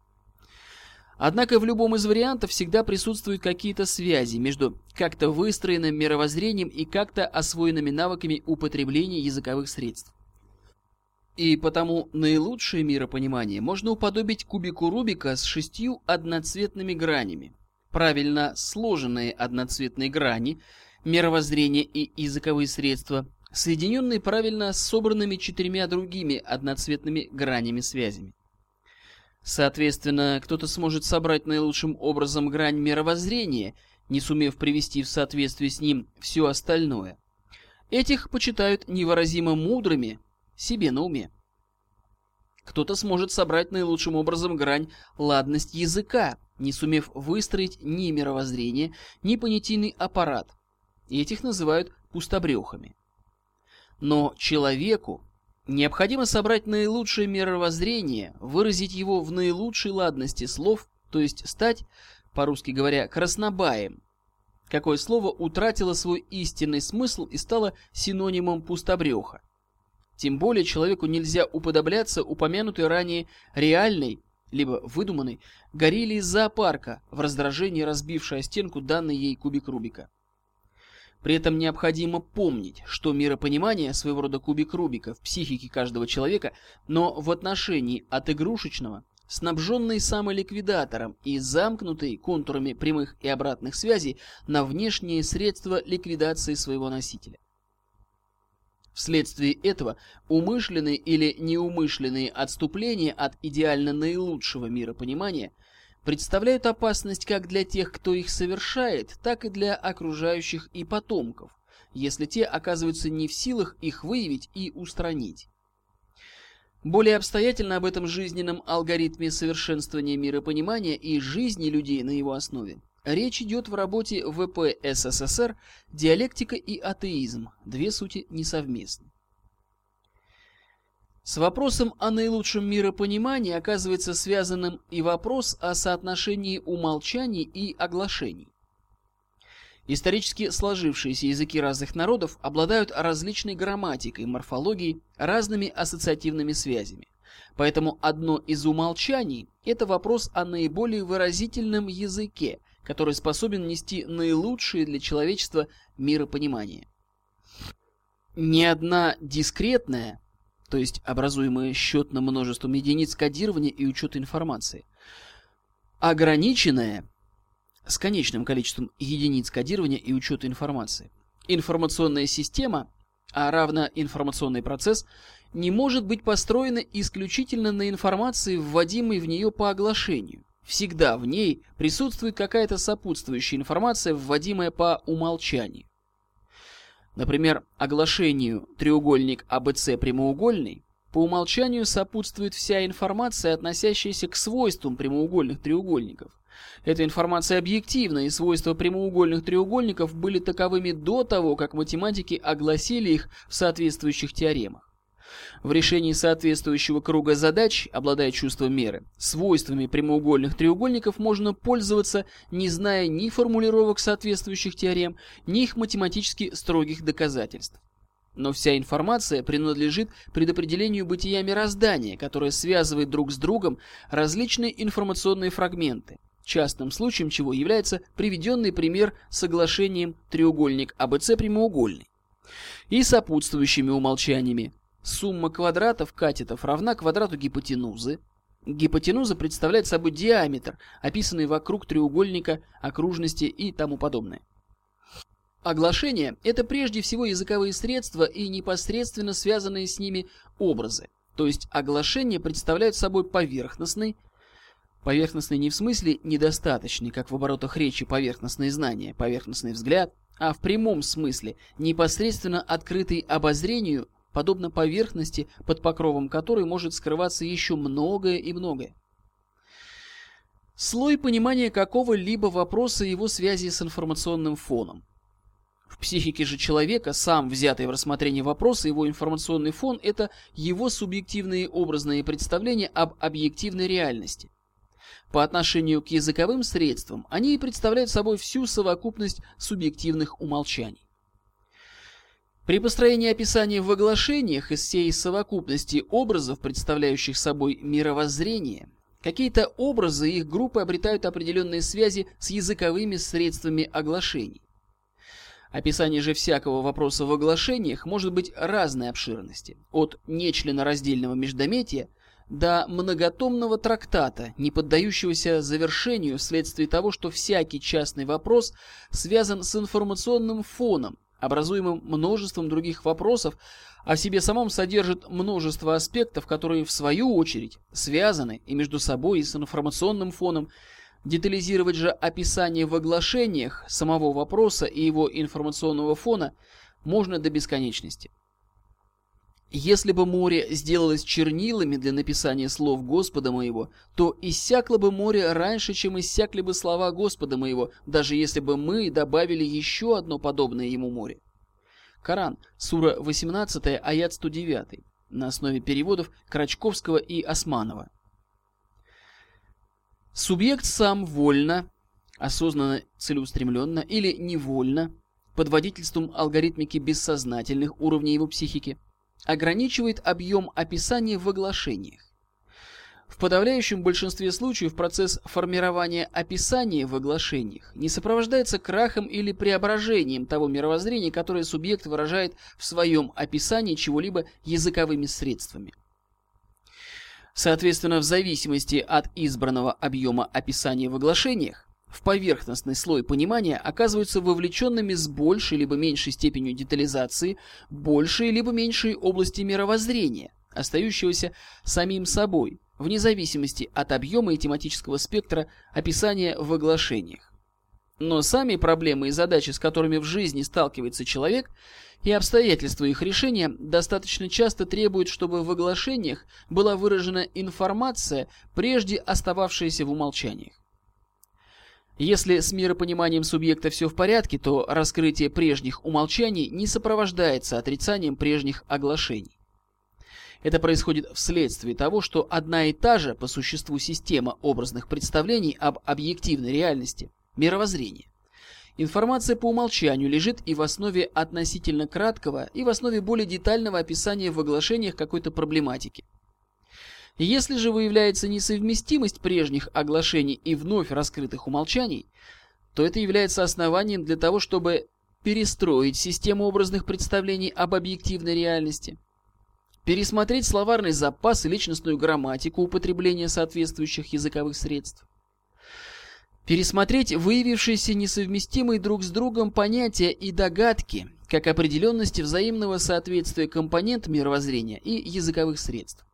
Однако в любом из вариантов всегда присутствуют какие-то связи между как-то выстроенным мировоззрением и как-то освоенными навыками употребления языковых средств. И потому наилучшее миропонимание можно уподобить кубику Рубика с шестью одноцветными гранями. Правильно сложенные одноцветные грани – мировоззрение и языковые средства, соединенные правильно собранными четырьмя другими одноцветными гранями-связями. Соответственно, кто-то сможет собрать наилучшим образом грань мировоззрения, не сумев привести в соответствие с ним все остальное. Этих почитают невыразимо мудрыми, себе на уме. Кто-то сможет собрать наилучшим образом грань ладность языка, не сумев выстроить ни мировоззрение, ни понятийный аппарат, этих называют пустобрехами. Но человеку необходимо собрать наилучшее мировоззрение, выразить его в наилучшей ладности слов, то есть стать, по-русски говоря, краснобаем. Какое слово утратило свой истинный смысл и стало синонимом пустобреха. Тем более человеку нельзя уподобляться упомянутой ранее реальной, либо выдуманной, горилле из зоопарка, в раздражении разбившей о стенку данный ей кубик Рубика. При этом необходимо помнить, что миропонимание своего рода кубик Рубика в психике каждого человека, но в отношении от игрушечного, снабженный самоликвидатором и замкнутый контурами прямых и обратных связей на внешние средства ликвидации своего носителя. Вследствие этого умышленные или неумышленные отступления от идеально наилучшего миропонимания – представляют опасность как для тех, кто их совершает, так и для окружающих и потомков, если те оказываются не в силах их выявить и устранить. Более обстоятельно об этом жизненном алгоритме совершенствования миропонимания и жизни людей на его основе речь идет в работе ВП СССР «Диалектика и атеизм. Две сути несовместны». С вопросом о наилучшем миропонимании оказывается связанным и вопрос о соотношении умолчаний и оглашений. Исторически сложившиеся языки разных народов обладают различной грамматикой, морфологией, разными ассоциативными связями. Поэтому одно из умолчаний – это вопрос о наиболее выразительном языке, который способен нести наилучшее для человечества миропонимание. Ни одна дискретная, то есть образуемые счетным множеством единиц кодирования и учета информации. Ограниченное с конечным количеством единиц кодирования и учета информации. Информационная система, а равно информационный процесс, не может быть построена исключительно на информации, вводимой в нее по оглашению. Всегда в ней присутствует какая-то сопутствующая информация, вводимая по умолчанию. Например, оглашению треугольник АБЦ прямоугольный по умолчанию сопутствует вся информация, относящаяся к свойствам прямоугольных треугольников. Эта информация объективна, и свойства прямоугольных треугольников были таковыми до того, как математики огласили их в соответствующих теоремах. В решении соответствующего круга задач, обладая чувством меры, свойствами прямоугольных треугольников можно пользоваться, не зная ни формулировок соответствующих теорем, ни их математически строгих доказательств. Но вся информация принадлежит предопределению бытия мироздания, которое связывает друг с другом различные информационные фрагменты, частным случаем чего является приведенный пример соглашением треугольник АБЦ прямоугольный и сопутствующими умолчаниями Сумма квадратов катетов равна квадрату гипотенузы. Гипотенуза представляет собой диаметр, описанный вокруг треугольника, окружности и тому подобное. Оглашение – это прежде всего языковые средства и непосредственно связанные с ними образы. То есть оглашение представляют собой поверхностный, поверхностный не в смысле недостаточный, как в оборотах речи поверхностные знания, поверхностный взгляд, а в прямом смысле непосредственно открытый обозрению подобно поверхности, под покровом которой может скрываться еще многое и многое. Слой понимания какого-либо вопроса и его связи с информационным фоном. В психике же человека сам взятый в рассмотрение вопрос и его информационный фон – это его субъективные образные представления об объективной реальности. По отношению к языковым средствам они представляют собой всю совокупность субъективных умолчаний. При построении описания в оглашениях из всей совокупности образов, представляющих собой мировоззрение, какие-то образы и их группы обретают определенные связи с языковыми средствами оглашений. Описание же всякого вопроса в оглашениях может быть разной обширности, от нечленораздельного междометия до многотомного трактата, не поддающегося завершению вследствие того, что всякий частный вопрос связан с информационным фоном, образуемым множеством других вопросов, а в себе самом содержит множество аспектов, которые в свою очередь связаны и между собой, и с информационным фоном. Детализировать же описание в оглашениях самого вопроса и его информационного фона можно до бесконечности. Если бы море сделалось чернилами для написания слов Господа моего, то иссякло бы море раньше, чем иссякли бы слова Господа моего, даже если бы мы добавили еще одно подобное ему море. Коран, сура 18, аят 109, на основе переводов Крачковского и Османова. Субъект сам вольно, осознанно, целеустремленно или невольно, под водительством алгоритмики бессознательных уровней его психики – ограничивает объем описания в оглашениях. В подавляющем большинстве случаев процесс формирования описания в оглашениях не сопровождается крахом или преображением того мировоззрения, которое субъект выражает в своем описании чего-либо языковыми средствами. Соответственно, в зависимости от избранного объема описания в оглашениях, в поверхностный слой понимания оказываются вовлеченными с большей либо меньшей степенью детализации большие либо меньшие области мировоззрения, остающегося самим собой, вне зависимости от объема и тематического спектра описания в оглашениях. Но сами проблемы и задачи, с которыми в жизни сталкивается человек, и обстоятельства их решения достаточно часто требуют, чтобы в оглашениях была выражена информация, прежде остававшаяся в умолчаниях. Если с миропониманием субъекта все в порядке, то раскрытие прежних умолчаний не сопровождается отрицанием прежних оглашений. Это происходит вследствие того, что одна и та же по существу система образных представлений об объективной реальности, мировоззрение. Информация по умолчанию лежит и в основе относительно краткого, и в основе более детального описания в оглашениях какой-то проблематики. Если же выявляется несовместимость прежних оглашений и вновь раскрытых умолчаний, то это является основанием для того, чтобы перестроить систему образных представлений об объективной реальности, пересмотреть словарный запас и личностную грамматику употребления соответствующих языковых средств, пересмотреть выявившиеся несовместимые друг с другом понятия и догадки, как определенности взаимного соответствия компонент мировоззрения и языковых средств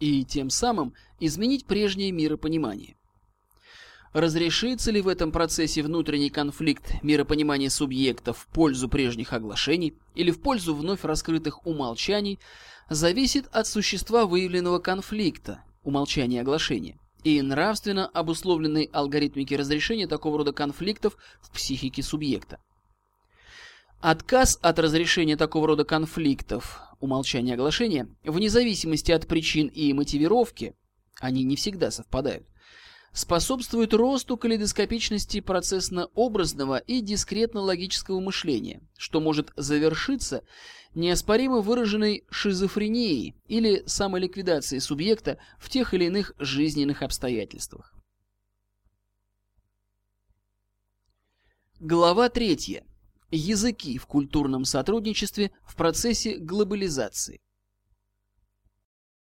и тем самым изменить прежнее миропонимание. Разрешится ли в этом процессе внутренний конфликт миропонимания субъекта в пользу прежних оглашений или в пользу вновь раскрытых умолчаний, зависит от существа выявленного конфликта, умолчания оглашения, и нравственно обусловленной алгоритмики разрешения такого рода конфликтов в психике субъекта. Отказ от разрешения такого рода конфликтов, умолчание оглашения, вне зависимости от причин и мотивировки, они не всегда совпадают, способствует росту калейдоскопичности процессно-образного и дискретно-логического мышления, что может завершиться неоспоримо выраженной шизофренией или самоликвидацией субъекта в тех или иных жизненных обстоятельствах. Глава третья. Языки в культурном сотрудничестве в процессе глобализации.